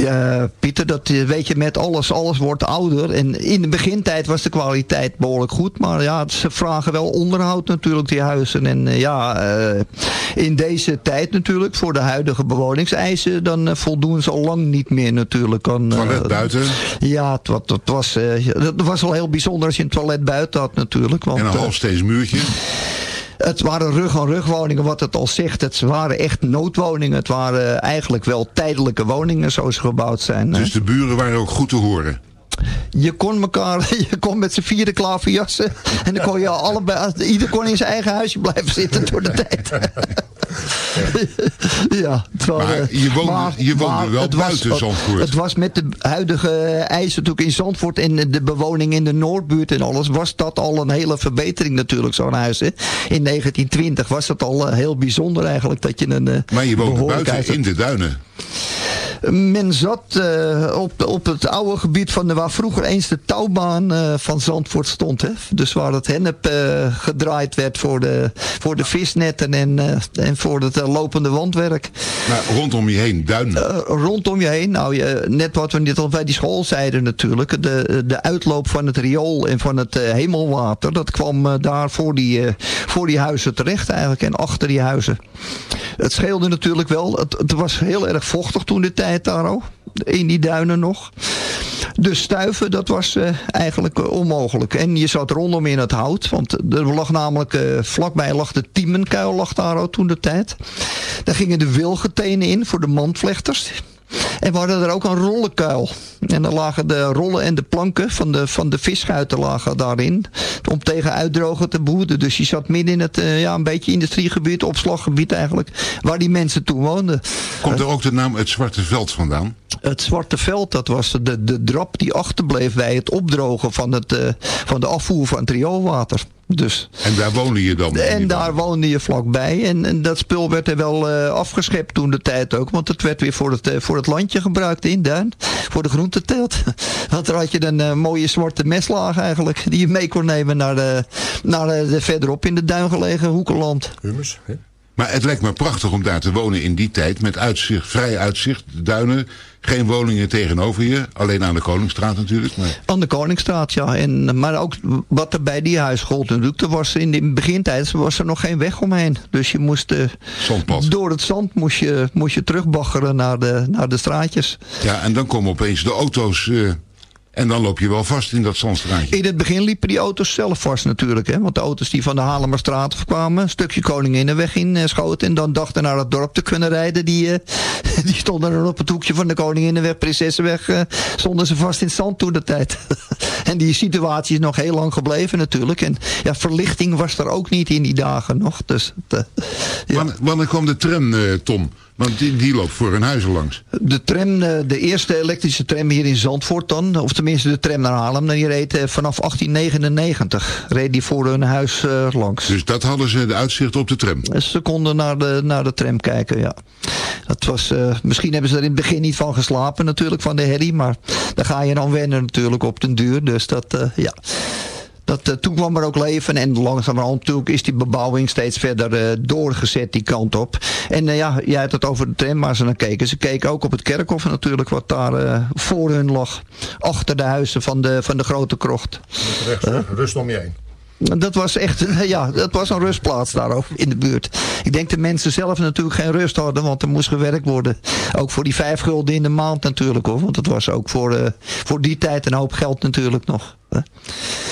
Ja, Pieter, dat eh, weet je met alles. Alles wordt ouder. En in de begintijd was de kwaliteit behoorlijk goed. Maar ja, ze vragen wel onderhoud natuurlijk, die huizen. En eh, ja, eh, in deze tijd natuurlijk, voor de huidige bewoningseisen... dan eh, voldoen ze al lang niet meer natuurlijk aan... eh, Toilet buiten? Ja, het, wa- het was, eh, het was wel heel bijzonder als je een toilet buiten had natuurlijk. Want, En een eh, halfsteens muurtje? Het waren rug-aan-rug woningen, wat het al zegt. Het waren echt noodwoningen. Het waren eigenlijk wel tijdelijke woningen zoals ze gebouwd zijn. Dus de buren waren ook goed te horen. Je kon elkaar, je kon met z'n vierde klaverjassen. En dan kon je allebei, ieder kon in zijn eigen huisje blijven zitten door de tijd. ja, het was, Maar eh, je woonde- je woonde maar wel was- buiten Zandvoort. Het was met de huidige eisen natuurlijk in Zandvoort en de bewoning in de Noordbuurt en alles, was dat al een hele verbetering natuurlijk, zo'n huis. Hè. In 1920 was het al eh, heel bijzonder eigenlijk dat je een eh, Maar je woonde buiten in de duinen. Men zat eh, op, op het oude gebied van de, waar vroeger eens de touwbaan eh, van Zandvoort stond. Hè? Dus waar het hennep eh, gedraaid werd voor de, voor de visnetten en, en voor het lopende wandwerk. Maar rondom je heen duinen. Rondom je heen, nou je, net wat we net al bij die school zeiden natuurlijk, de, de uitloop van het riool en van het hemelwater, dat kwam daar voor die, voor die huizen terecht eigenlijk en achter die huizen. Het scheelde natuurlijk wel, het, het was heel erg vochtig toen de tijd in die duinen nog. Dus stuiven, dat was eh, eigenlijk eh, onmogelijk. En je zat rondom in het hout, want er lag namelijk eh, vlakbij lag de Tiemenkuil lag daar ook toen de tijd. Daar gingen de wilgetenen in voor de mandvlechters. En we hadden er ook een rollenkuil. En daar lagen de rollen en de planken van de, van de visschuiten lagen daarin. Om tegen uitdrogen te behoeden. Dus je zat midden in het, eh, ja, een beetje industriegebied, opslaggebied eigenlijk. Waar die mensen toen woonden. Komt er ook de naam Het Zwarte Veld vandaan? Het Zwarte Veld, dat was de, de drap die achterbleef bij het opdrogen van, het, eh, van de afvoer van het rioolwater. Dus, En daar woonde je dan? en daar woonde je vlakbij. En, en dat spul werd er wel eh, afgeschept toen de tijd ook. Want het werd weer voor het, eh, voor het landje gebruikt in Duin. Voor de groenteteelt. Want daar had je een eh, mooie zwarte meslaag eigenlijk. Die je mee kon nemen naar, de, naar de, de verderop in de duin gelegen hoekenland. Humus, hè? Maar het lijkt me prachtig om daar te wonen in die tijd. Met uitzicht, vrij uitzicht, duinen. Geen woningen tegenover je. Alleen aan de Koningsstraat natuurlijk. Maar Aan de Koningsstraat, ja. En, maar ook wat er bij die huis gold natuurlijk. Er was in de begintijd was er nog geen weg omheen. Dus je moest eh, door het zand moest je, moest je terugbaggeren naar de, naar de straatjes. ja, en dan komen opeens de auto's. eh, en dan loop je wel vast in dat zandstraatje. In het begin liepen die auto's zelf vast natuurlijk. Hè? Want de auto's die van de Halemerstraat kwamen, een stukje Koninginnenweg in eh, schoten. En dan dachten naar het dorp te kunnen rijden. Die, eh, die stonden er op het hoekje van de Koninginnenweg, Prinsessenweg. eh, stonden ze vast in het zand toen de tijd. en die situatie is nog heel lang gebleven natuurlijk. En ja, verlichting was er ook niet in die dagen nog. Dus, ja. Wanneer, wanneer kwam de tram, Tom? Want die, die loopt voor hun huizen langs. De tram, eh, de eerste elektrische tram hier in Zandvoort dan, of tenminste de tram naar Haarlem, die reed eh, vanaf 1899. Reed die voor hun huis eh, langs. Dus dat hadden ze de uitzicht op de tram. Ze konden naar de, naar de tram kijken, ja. Dat was, misschien hebben ze er in het begin niet van geslapen natuurlijk, van de herrie. Maar daar ga je dan wennen natuurlijk op den duur. Dus dat, ja... Dat, eh, toen kwam er ook leven en langzamerhand natuurlijk is die bebouwing steeds verder eh, doorgezet die kant op. En eh, ja, jij had het over de tram waar ze naar keken. Ze keken ook op het kerkhof natuurlijk wat daar voor hun lag. Achter de huizen van de, van de grote krocht. Rust om je heen. Dat was echt, ja, dat was een rustplaats daar ook in de buurt. Ik denk dat mensen zelf natuurlijk geen rust hadden, want er moest gewerkt worden. Ook voor die vijf gulden in de maand natuurlijk hoor. Want dat was ook voor, voor die tijd een hoop geld natuurlijk nog. Hè.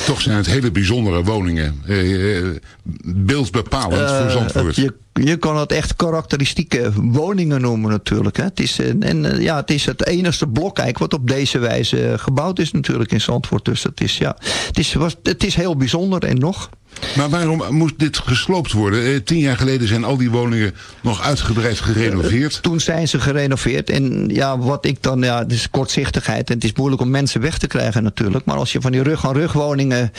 Toch zijn het hele bijzondere woningen. Eh, eh, beeldbepalend voor Eh, Zandvoort. het- je, je kan het echt karakteristieke woningen noemen natuurlijk. Hè. Het, is, en, ja, het is het enigste blok eigenlijk wat op deze wijze gebouwd is natuurlijk in Zandvoort. Dus het is, ja, het is, was, het is heel bijzonder en nog. Maar waarom moest dit gesloopt worden? Eh, tien jaar geleden zijn al die woningen nog uitgebreid gerenoveerd. Toen zijn ze gerenoveerd. En ja, wat ik dan, ja, het is kortzichtigheid. En het is moeilijk om mensen weg te krijgen natuurlijk. Maar als je van die rug-aan-rug woningen,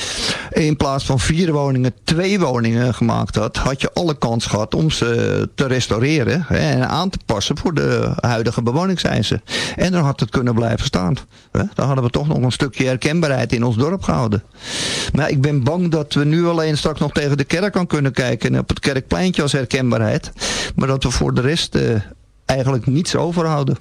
in plaats van vier woningen, twee woningen gemaakt had, had je alle kans gehad om ze te restaureren hè, en aan te passen voor de huidige bewoningseisen. En dan had het kunnen blijven staan. Hè. Dan hadden we toch nog een stukje herkenbaarheid in ons dorp gehouden. Maar ik ben bang dat we nu alleen straks nog tegen de kerk aan kunnen kijken en op het kerkpleintje als herkenbaarheid. Maar dat we voor de rest eh, eigenlijk niets overhouden.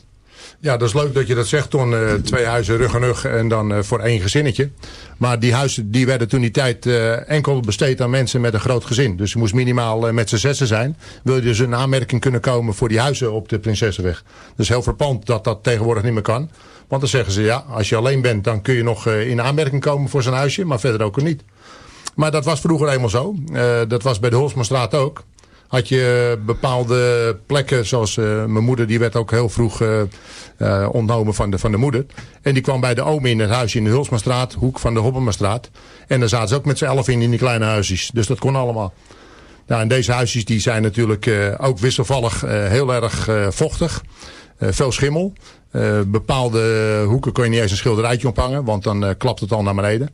Ja, dat is leuk dat je dat zegt, Ton. Eh, twee huizen rug en rug en dan eh, voor één gezinnetje. Maar die huizen die werden toen die tijd enkel besteed aan mensen met een groot gezin. Dus je moest minimaal met z'n zessen zijn. Wil je dus een aanmerking kunnen komen voor die huizen op de Prinsessenweg. Dus heel verpand dat dat tegenwoordig niet meer kan. Want dan zeggen ze ja, als je alleen bent dan kun je nog in aanmerking komen voor zo'n huisje. Maar verder ook niet. Maar dat was vroeger eenmaal zo. Eh, dat was bij de Holsmanstraat ook. Had je bepaalde plekken, zoals eh, mijn moeder, die werd ook heel vroeg eh, ontnomen van de, van de moeder. En die kwam bij de oom in het huisje in de Hulsmanstraat, hoek van de Hoppenmastraat. En daar zaten ze ook met z'n elf in, in die kleine huisjes. Dus dat kon allemaal. Nou, en deze huisjes die zijn natuurlijk ook wisselvallig heel erg vochtig. Veel schimmel. Eh, bepaalde hoeken kun je niet eens een schilderijtje ophangen, want dan eh, klapt het al naar beneden.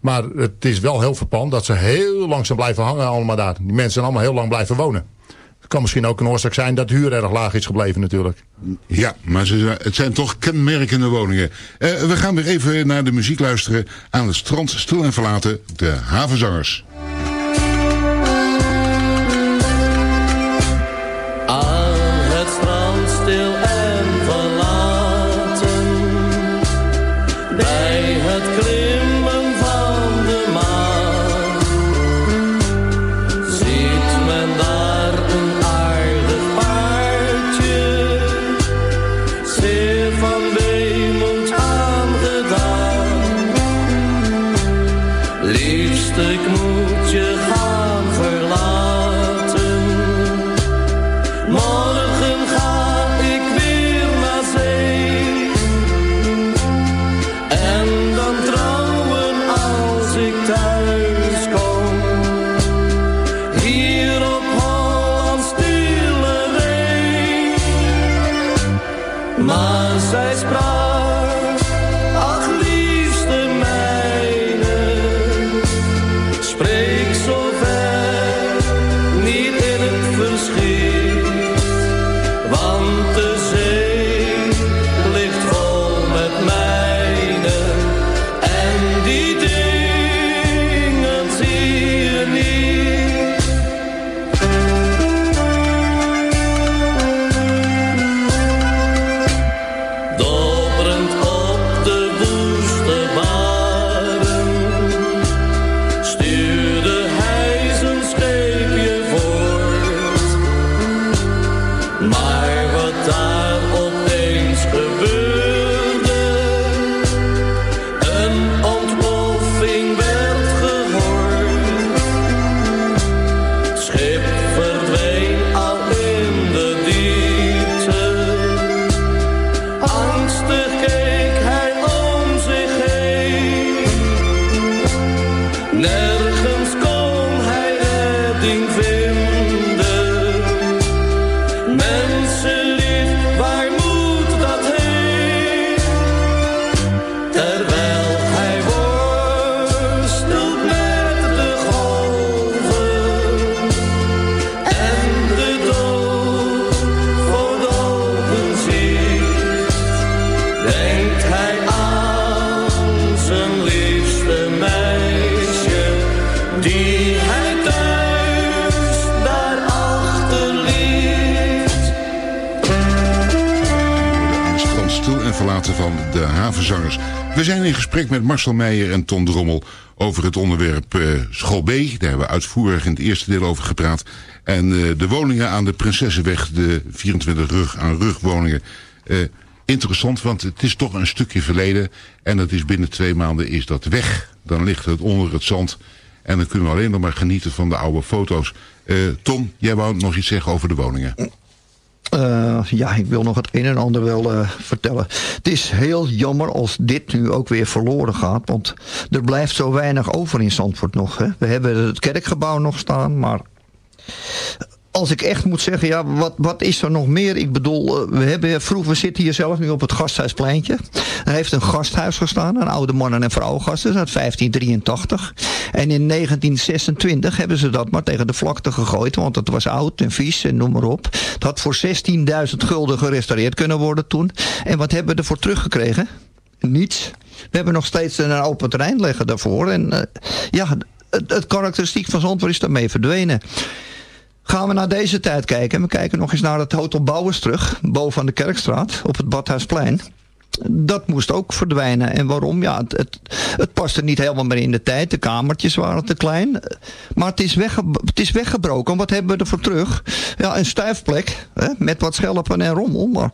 Maar het is wel heel verpand dat ze heel lang zijn blijven hangen allemaal daar. Die mensen zijn allemaal heel lang blijven wonen. Het kan misschien ook een oorzaak zijn dat de huur erg laag is gebleven natuurlijk. Ja, maar ze, het zijn toch kenmerkende woningen. Eh, we gaan weer even naar de muziek luisteren. Aan het strand stil en verlaten, de havenzangers. Met Marcel Meijer en Ton Drommel over het onderwerp eh, School B. Daar hebben we uitvoerig in het eerste deel over gepraat. En eh, de woningen aan de Prinsessenweg, de 24 rug aan rug woningen. Eh, interessant, want het is toch een stukje verleden. En dat is binnen twee maanden is dat weg. Dan ligt het onder het zand. En dan kunnen we alleen nog maar genieten van de oude foto's. Tom, jij wou nog iets zeggen over de woningen. Eh, ja, ik wil nog het een en ander wel eh, vertellen. Het is heel jammer als dit nu ook weer verloren gaat. Want er blijft zo weinig over in Zandvoort nog. Hè. We hebben het kerkgebouw nog staan, maar als ik echt moet zeggen, ja, wat, wat is er nog meer? Ik bedoel, eh, we, hebben, vroeger, we zitten hier zelf nu op het gasthuispleintje. Er heeft een gasthuis gestaan, een oude mannen- en vrouwengasthuis uit 1583. En in 1926 hebben ze dat maar tegen de vlakte gegooid, want het was oud en vies en noem maar op. Het had voor 16.000 gulden gerestaureerd kunnen worden toen. En wat hebben we ervoor teruggekregen? Niets. We hebben nog steeds een open terrein liggen daarvoor. En eh, ja, het, het karakteristiek van Zandvoort is daarmee verdwenen. Gaan we naar deze tijd kijken. We kijken nog eens naar het Hotel Bouwers terug. Boven aan de Kerkstraat. Op het Badhuisplein. Dat moest ook verdwijnen. En waarom? Ja, het, het, paste niet helemaal meer in de tijd. De kamertjes waren te klein. Maar het is, wegge, het is weggebroken. Wat hebben we ervoor terug? Ja, een stuifplek. Hè, met wat schelpen en rommel. Maar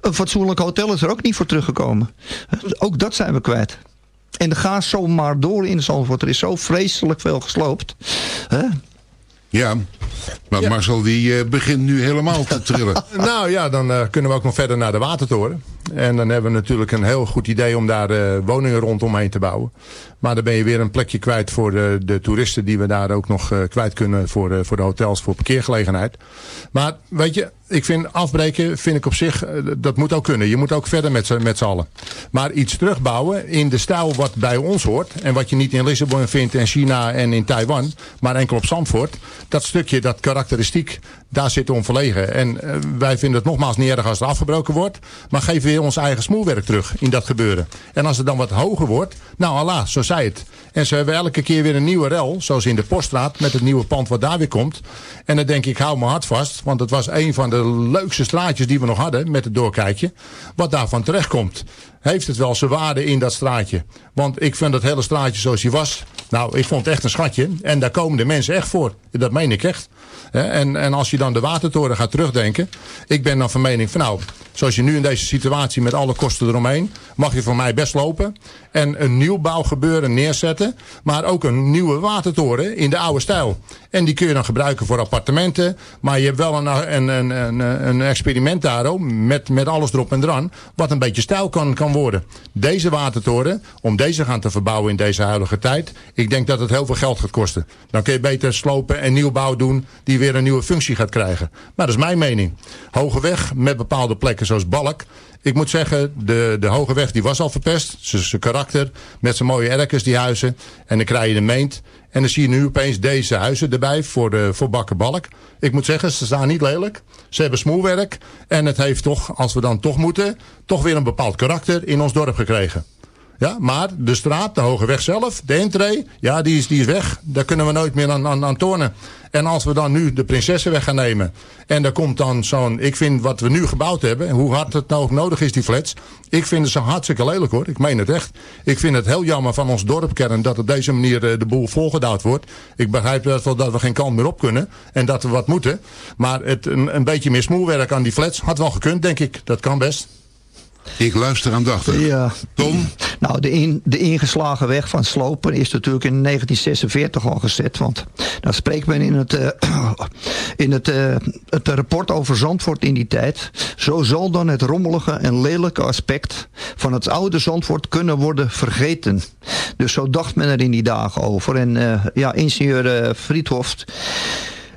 een fatsoenlijk hotel is er ook niet voor teruggekomen. Ook dat zijn we kwijt. En gaat zomaar door in Zandvoort. Er is zo vreselijk veel gesloopt. Hè? Ja, maar Marcel die eh, begint nu helemaal te trillen. nou ja, dan eh, kunnen we ook nog verder naar de Watertoren. En dan hebben we natuurlijk een heel goed idee om daar eh, woningen rondomheen te bouwen. Maar dan ben je weer een plekje kwijt voor de, de toeristen die we daar ook nog kwijt kunnen voor, voor de hotels, voor parkeergelegenheid. Maar weet je, ik vind afbreken vind ik op zich, eh, dat moet ook kunnen. Je moet ook verder met met z'n allen. Maar iets terugbouwen in de stijl wat bij ons hoort. En wat je niet in Lissabon vindt en China en in Taiwan. Maar enkel op Zandvoort. Dat stukje, dat karakteristiek, daar zitten we om verlegen. En eh, wij vinden het nogmaals niet erg als het afgebroken wordt. Maar geef weer ons eigen smoelwerk terug in dat gebeuren. En als het dan wat hoger wordt, nou Allah, zo zei het. En ze hebben elke keer weer een nieuwe rel, zoals in de Poststraat, met het nieuwe pand wat daar weer komt. En dan denk ik, hou mijn hart vast, want het was een van de leukste straatjes die we nog hadden, met het doorkijkje. Wat daarvan terechtkomt. Heeft het wel zijn waarde in dat straatje? Want ik vind dat hele straatje zoals hij was, nou, ik vond het echt een schatje. En daar komen de mensen echt voor. Dat meen ik echt. En, en als je dan de watertoren gaat terugdenken. Ik ben dan van mening van nou, zoals je nu in deze situatie met alle kosten eromheen. Mag je voor mij best lopen. En een nieuwbouwgebeuren neerzetten. Maar ook een nieuwe watertoren in de oude stijl. En die kun je dan gebruiken voor appartementen. Maar je hebt wel een, een, een, een, experiment daar ook. Met, met alles erop en eraan. Wat een beetje stijl kan, kan worden. Deze watertoren, om deze gaan te verbouwen in deze huidige tijd. Ik denk dat het heel veel geld gaat kosten. Dan kun je beter slopen en nieuwbouw doen. Die weer een nieuwe functie gaat krijgen. Maar dat is mijn mening. Hoge weg met bepaalde plekken zoals Balk. Ik moet zeggen, de, de Hoge Weg die was al verpest. Zijn karakter, met zijn mooie erkers, die huizen. En dan krijg je de meent. En dan zie je nu opeens deze huizen erbij voor, de, voor Bakkenbalk. Ik moet zeggen, ze staan niet lelijk. Ze hebben smoelwerk. En het heeft toch, als we dan toch moeten, toch weer een bepaald karakter in ons dorp gekregen. Ja, maar de straat, de Hoge Weg zelf, de entree, ja, die is, die is weg. Daar kunnen we nooit meer aan, aan, aan tornen. En als we dan nu de Prinsessenweg gaan nemen. En daar komt dan zo'n, ik vind wat we nu gebouwd hebben. Hoe hard het nou ook nodig is, die flats. Ik vind het zo hartstikke lelijk hoor. Ik meen het echt. Ik vind het heel jammer van ons dorpkern dat op deze manier eh, de boel volgedouwd wordt. Ik begrijp wel dat we geen kant meer op kunnen. En dat we wat moeten. Maar het, een, een beetje meer smoelwerk aan die flats had wel gekund, denk ik. Dat kan best. Ik luister aandachtig. Ja. Tom? Nou, de, in, de ingeslagen weg van slopen is natuurlijk in 1946 al gezet. Want daar spreekt men in het, eh, in het, eh, het rapport over Zandvoort in die tijd. Zo zal dan het rommelige en lelijke aspect van het oude Zandvoort kunnen worden vergeten. Dus zo dacht men er in die dagen over. En eh, ja, ingenieur Friedhof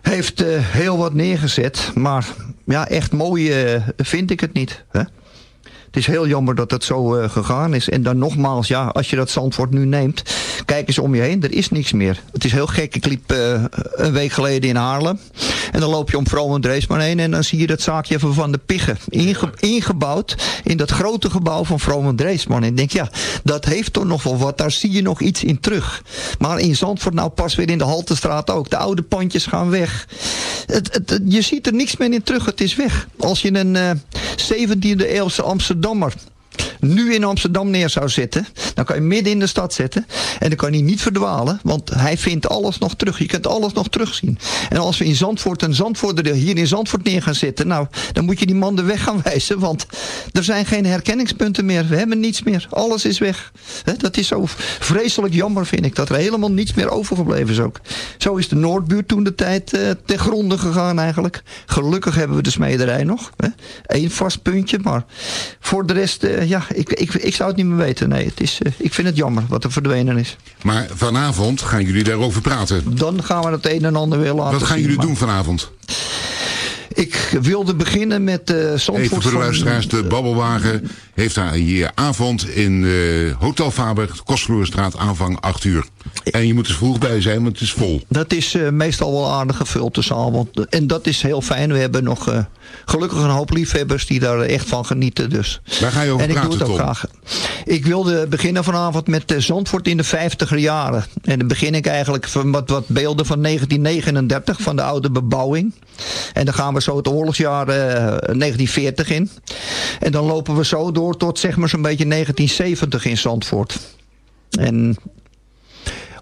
heeft heel wat neergezet. Maar ja, echt mooi vind ik het niet. Hè? Het is heel jammer dat het zo eh, gegaan is. En dan nogmaals, ja, als je dat Zandvoort nu neemt, kijk eens om je heen, er is niks meer. Het is heel gek, ik liep eh, een week geleden in Haarlem. En dan loop je om Vroom en Dreesman heen en dan zie je dat zaakje van Van de Piggen. Inge- ingebouwd in dat grote gebouw van Vroom en Dreesman. En ik denk, ja, dat heeft toch nog wel wat. Daar zie je nog iets in terug. Maar in Zandvoort nou pas weer in de Haltestraat ook. De oude pandjes gaan weg. Het, je ziet er niks meer in terug. Het is weg. Als je een eh 17e eeuwse Amsterdammer nu in Amsterdam neer zou zetten, dan kan je midden in de stad zetten. En dan kan hij niet verdwalen, want hij vindt alles nog terug. Je kunt alles nog terugzien. En als we in Zandvoort een Zandvoorter hier in Zandvoort neer gaan zetten, nou, dan moet je die man de weg gaan wijzen, want er zijn geen herkenningspunten meer. We hebben niets meer. Alles is weg. Dat is zo vreselijk jammer, vind ik, dat er helemaal niets meer overgebleven is ook. Zo is de Noordbuurt toen de tijd eh, ten gronde gegaan eigenlijk. Gelukkig hebben we de smederij nog. Eén vast puntje, maar voor de rest, eh, ja, ik, ik, ik zou het niet meer weten. Nee, het is, eh, ik vind het jammer wat er verdwenen is. Maar vanavond gaan jullie daarover praten. Dan gaan we het een en ander weer laten Wat gaan jullie doen vanavond? Ik wilde beginnen met uh, Zandvoort Even voor de luisteraars, de Babbelwagen heeft haar hier avond in eh, Hotel Faber, Kostvloerstraat, aanvang 8 uur. En je moet er vroeg bij zijn, want het is vol. Dat is eh, meestal wel aardig gevuld de zaal. Want, en dat is heel fijn. We hebben nog gelukkig een hoop liefhebbers die daar echt van genieten. Dus. Waar ga je over en ik praten, doe het ook Tom? graag. Ik wilde beginnen vanavond met Zandvoort in de 50er jaren. En dan begin ik eigenlijk van wat, wat beelden van 1939, van de oude bebouwing. En dan gaan we zo het oorlogsjaar eh, 1940 in. En dan lopen we zo door tot zeg maar zo'n beetje 1970 in Zandvoort. En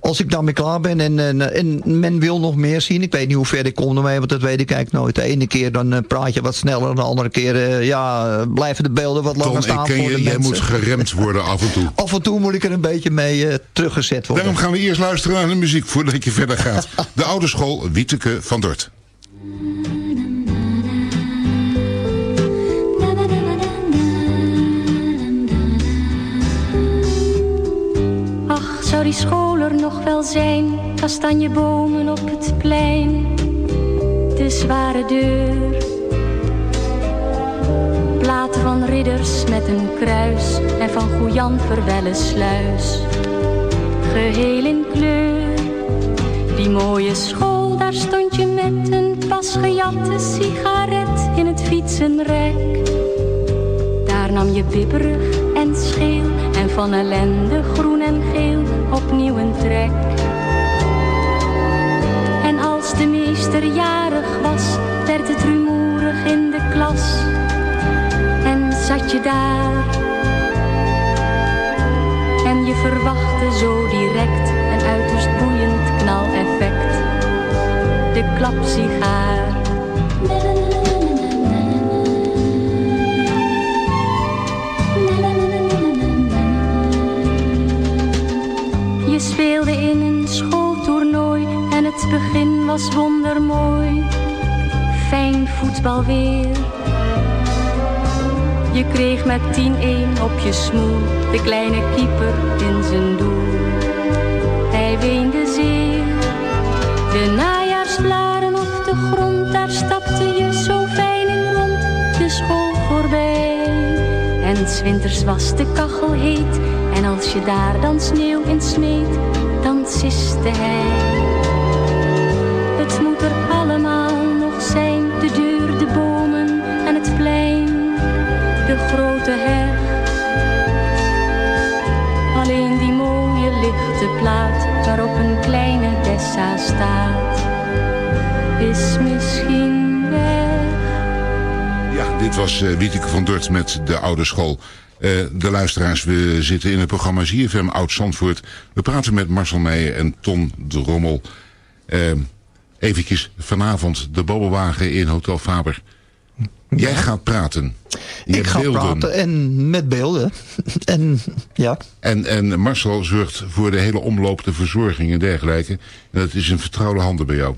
als ik daarmee klaar ben en, en, en men wil nog meer zien. Ik weet niet hoe ver ik kom ermee, want dat weet ik eigenlijk nooit. De ene keer dan eh, praat je wat sneller. De andere keer eh, ja, eh, blijven de beelden wat langer Tom, staan ik ken voor de je, jij moet geremd worden af en toe. Af en toe moet ik er een beetje mee eh, teruggezet worden. Daarom gaan we eerst luisteren naar de muziek voordat je verder gaat. De oude school Wieteke van Dort. Zou die school er nog wel zijn? Kastanjebomen op het plein. De zware deur. Platen van ridders met een kruis. En van Goejan verwelle sluis. Geheel in kleur. Die mooie school, daar stond je met een pas gejatte sigaret in het fietsenrek. Daar nam je bibberig en scheel en van ellende groen opnieuw een trek. En als de meester jarig was, werd het rumoerig in de klas. En zat je daar en je verwachtte zo direct een uiterst boeiend knaleffect. De klapsigaar. Begin was wondermooi. Fijn voetbal weer. Je kreeg met 10-1 op je smoel de kleine keeper in zijn doel. Hij weende zeer. De najaarsblaren op de grond, daar stapte je zo fijn in rond de school voorbij. En s winters was de kachel heet. En als je daar dan sneeuw in smeet, dan siste hij. Alleen die mooie lichte plaat waarop een kleine Dessa staat, is misschien weg. Ja, dit was eh, Wieteke van Dort met de oude school. Eh, de luisteraars, we zitten in het programma ZFM Oud Zandvoort. We praten met Marcel Meijer en Ton de Rommel. Eh eventjes vanavond de bobbelwagen in Hotel Faber. Jij gaat praten. Je ik ga beelden. praten en met beelden. en ja. En, en Marcel zorgt voor de hele omloop, de verzorging en dergelijke. En dat is in vertrouwde handen bij jou.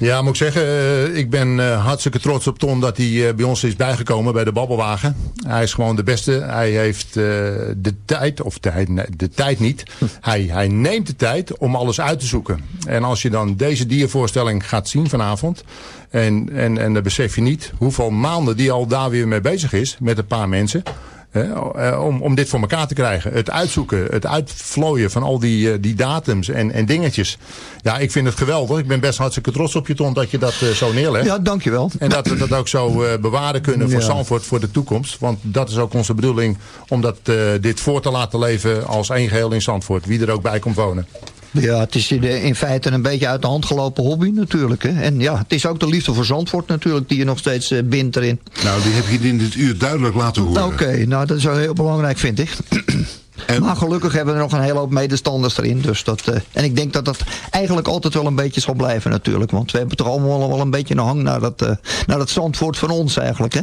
Ja, moet ik zeggen, eh, ik ben eh, hartstikke trots op Ton dat hij eh, bij ons is bijgekomen bij de Babbelwagen. Hij is gewoon de beste. Hij heeft de tijd, of de, de tijd niet. Hij, hij neemt de tijd om alles uit te zoeken. En als je dan deze diervoorstelling gaat zien vanavond. En, en, en dan besef je niet hoeveel maanden die al daar weer mee bezig is met een paar mensen. Hè, eh, om, om dit voor elkaar te krijgen. Het uitzoeken, het uitvlooien van al die, eh, die datums en, en dingetjes. Ja, ik vind het geweldig. Ik ben best hartstikke trots op je, Ton, dat je dat eh, zo neerlegt. Ja, dankjewel. En dat we dat ook zo bewaren kunnen voor Ja. Zandvoort voor de toekomst. Want dat is ook onze bedoeling om dat, dit voor te laten leven als één geheel in Zandvoort. Wie er ook bij komt wonen. Ja, het is in, in feite een beetje uit de hand gelopen hobby natuurlijk. Hè. En ja, het is ook de liefde voor Zandvoort natuurlijk die je nog steeds eh, bindt erin. Nou, die heb je in dit uur duidelijk laten horen. Oké, nou dat is wel heel belangrijk vind ik. Maar gelukkig hebben we er nog een hele hoop medestanders erin. Dus dat, eh, en ik denk dat dat eigenlijk altijd wel een beetje zal blijven natuurlijk. Want we hebben toch allemaal wel een beetje een hang naar dat, eh, naar dat Zandvoort van ons eigenlijk. Hè?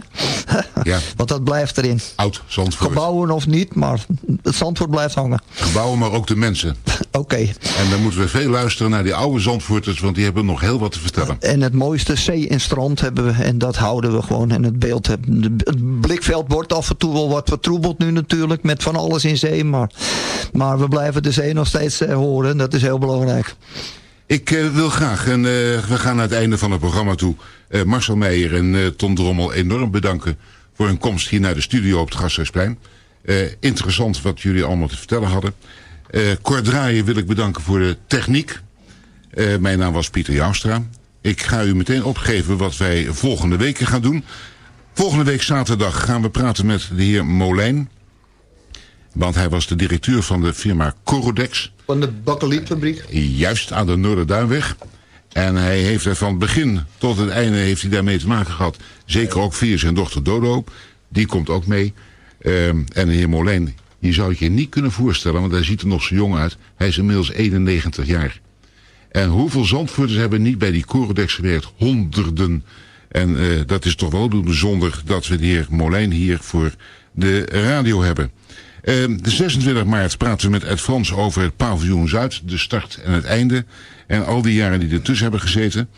Ja. Want dat blijft erin. Oud Zandvoort. Gebouwen of niet, maar het Zandvoort blijft hangen. Gebouwen, maar ook de mensen. Oké. En dan moeten we veel luisteren naar die oude Zandvoorters, want die hebben nog heel wat te vertellen. En het mooiste zee en strand hebben we. En dat houden we gewoon. En het beeld, het blikveld wordt af en toe wel wat vertroebeld nu natuurlijk. Met van alles in zee. Maar, maar we blijven de zee nog steeds eh, horen. Dat is heel belangrijk. Ik eh, wil graag, en eh, we gaan naar het einde van het programma toe, Marcel Meijer en Tom Drommel enorm bedanken voor hun komst hier naar de studio op het Gasthuisplein. Interessant wat jullie allemaal te vertellen hadden. Cor Draaien wil ik bedanken voor de techniek. Mijn naam was Pieter Joustra. Ik ga u meteen opgeven wat wij volgende week gaan doen. Volgende week zaterdag gaan we praten met de heer Molijn. Want hij was de directeur van de firma Corodex. Van de bakkelietfabriek. Juist aan de Noorderduinweg. En hij heeft er van het begin tot het einde heeft hij daarmee te maken gehad. Zeker ook via zijn dochter Dodo. Die komt ook mee. Ehm, en de heer Molijn, je zou het je niet kunnen voorstellen, want hij ziet er nog zo jong uit. Hij is inmiddels 91 jaar. En hoeveel zandvoerders hebben niet bij die Corodex gewerkt? Honderden. En eh, dat is toch wel bijzonder dat we de heer Molijn hier voor de radio hebben. Ehm, de 26 maart praten we met Ed Frans over het paviljoen Zuid, de start en het einde. En al die jaren die ertussen hebben gezeten.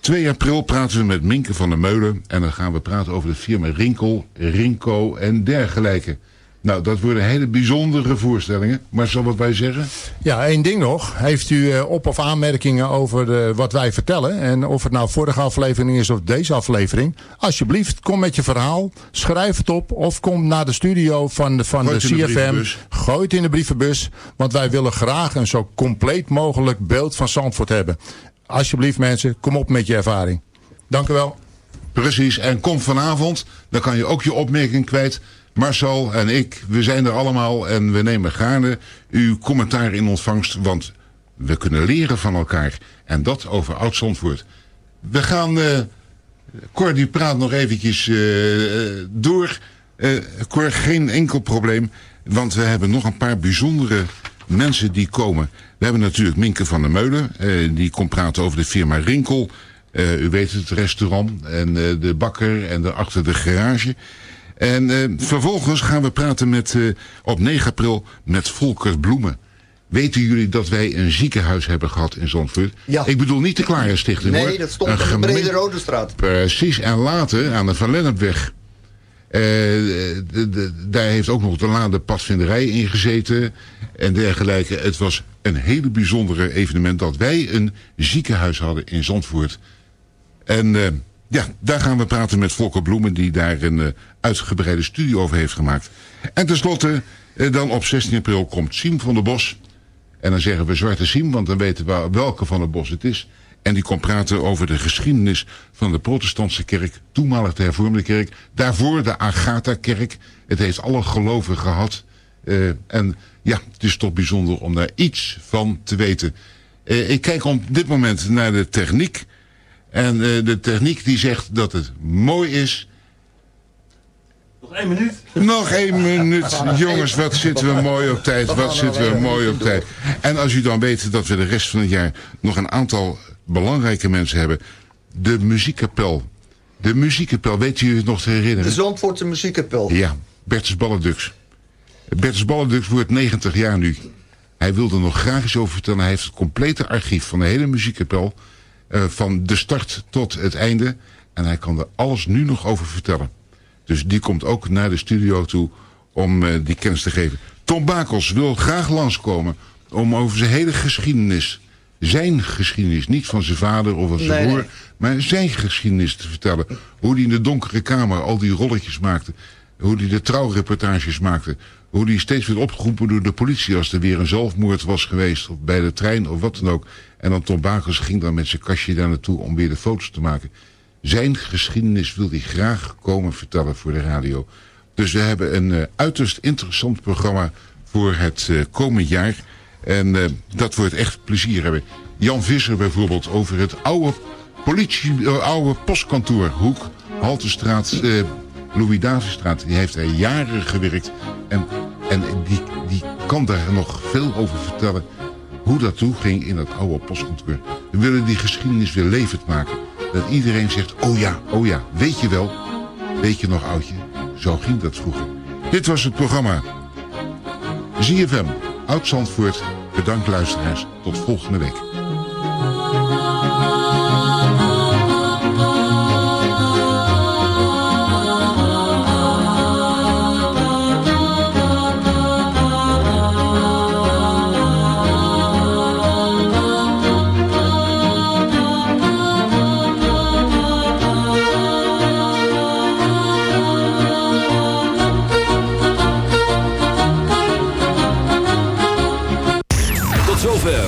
2 april praten we met Minke van der Meulen. En dan gaan we praten over de firma Rinkel, Rinko en dergelijke. Nou, dat worden hele bijzondere voorstellingen. Maar zal wat wij zeggen? Ja, één ding nog. Heeft u eh, op- of aanmerkingen over eh, wat wij vertellen? En of het nou vorige aflevering is of deze aflevering. Alsjeblieft, kom met je verhaal. Schrijf het op. Of kom naar de studio van de, van de de CFM. Gooi het in de brievenbus. Want wij willen graag een zo compleet mogelijk beeld van Zandvoort hebben. Alsjeblieft mensen, kom op met je ervaring. Dank u wel. Precies, en kom vanavond, dan kan je ook je opmerking kwijt. Marcel en ik, we zijn er allemaal en we nemen gaarne uw commentaar in ontvangst, want we kunnen leren van elkaar. En dat over Oud-Zandvoort. We gaan, eh Cor die praat nog eventjes eh, door. Eh Cor, geen enkel probleem, want we hebben nog een paar bijzondere mensen die komen. We hebben natuurlijk Minke van der Meulen, die komt praten over de firma Rinkel. U weet het, restaurant en de bakker en de, achter de garage. En eh, vervolgens gaan we praten met, eh, op 9 april met Volker Bloemen. Weten jullie dat wij een ziekenhuis hebben gehad in Zandvoort? Ja. Ik bedoel niet de Klare Stichting hoor. Nee, dat stond Een op de gemeen- Brede Rode Straat. Precies, en later aan de Van Lennepweg. Eh, de, de- daar heeft ook nog de lade padvinderij in gezeten en dergelijke. Het was een hele bijzondere evenement dat wij een ziekenhuis hadden in Zandvoort. En ja, daar gaan we praten met Volker Bloemen die daar een eh, uitgebreide studie over heeft gemaakt. En tenslotte, eh, dan op 16 april komt Siem van der Bos. En dan zeggen we Zwarte Siem, want dan weten we welke van de bos het is. En die komt praten over de geschiedenis van de protestantse kerk, toenmalig de hervormde kerk. Daarvoor de Agatha-kerk. Het heeft alle geloven gehad. Eh, en ja, het is toch bijzonder om daar iets van te weten. Ik kijk op dit moment naar de techniek. En eh, de techniek die zegt dat het mooi is. Nog één minuut. Nog één minuut. Jongens, wat zitten we mooi op tijd. Wat zitten we mooi op tijd. En als u dan weet dat we de rest van het jaar nog een aantal belangrijke mensen hebben. De muziekkapel. De muziekkapel, weet u het nog te De herinneren? Zandvoortse muziekkapel. Ja, Bertus Balledux. Bertus Balledux wordt 90 jaar nu. Hij wilde nog graag eens over vertellen. Hij heeft het complete archief van de hele muziekkapel. Eh, van de start tot het einde. En hij kan er alles nu nog over vertellen. Dus die komt ook naar de studio toe om eh, die kennis te geven. Tom Bakels wil graag langskomen om over zijn hele geschiedenis, zijn geschiedenis, niet van zijn vader of van zijn Nee, broer, nee. maar zijn geschiedenis te vertellen. Hoe hij in de donkere kamer al die rolletjes maakte. Hoe hij de trouwreportages maakte. Hoe hij steeds werd opgeroepen door de politie als er weer een zelfmoord was geweest. Of bij de trein of wat dan ook. En dan Tom Bakels ging dan met zijn kastje daar naartoe om weer de foto's te maken. Zijn geschiedenis wil hij graag komen vertellen voor de radio. Dus we hebben een eh, uiterst interessant programma voor het eh, komend jaar. En eh, dat wordt echt plezier hebben. Jan Visser bijvoorbeeld over het oude, politie, oude postkantoor, Hoek, Haltestraat, Louis Davidstraat. Die heeft er jaren gewerkt en, en die, die kan daar nog veel over vertellen hoe dat toen ging in dat oude postkantoor. We willen die geschiedenis weer levend maken. Dat iedereen zegt, oh ja, oh ja, weet je wel, weet je nog oudje, zo ging dat vroeger. Dit was het programma ZFM, Oud-Zandvoort. Bedankt luisteraars, tot volgende week.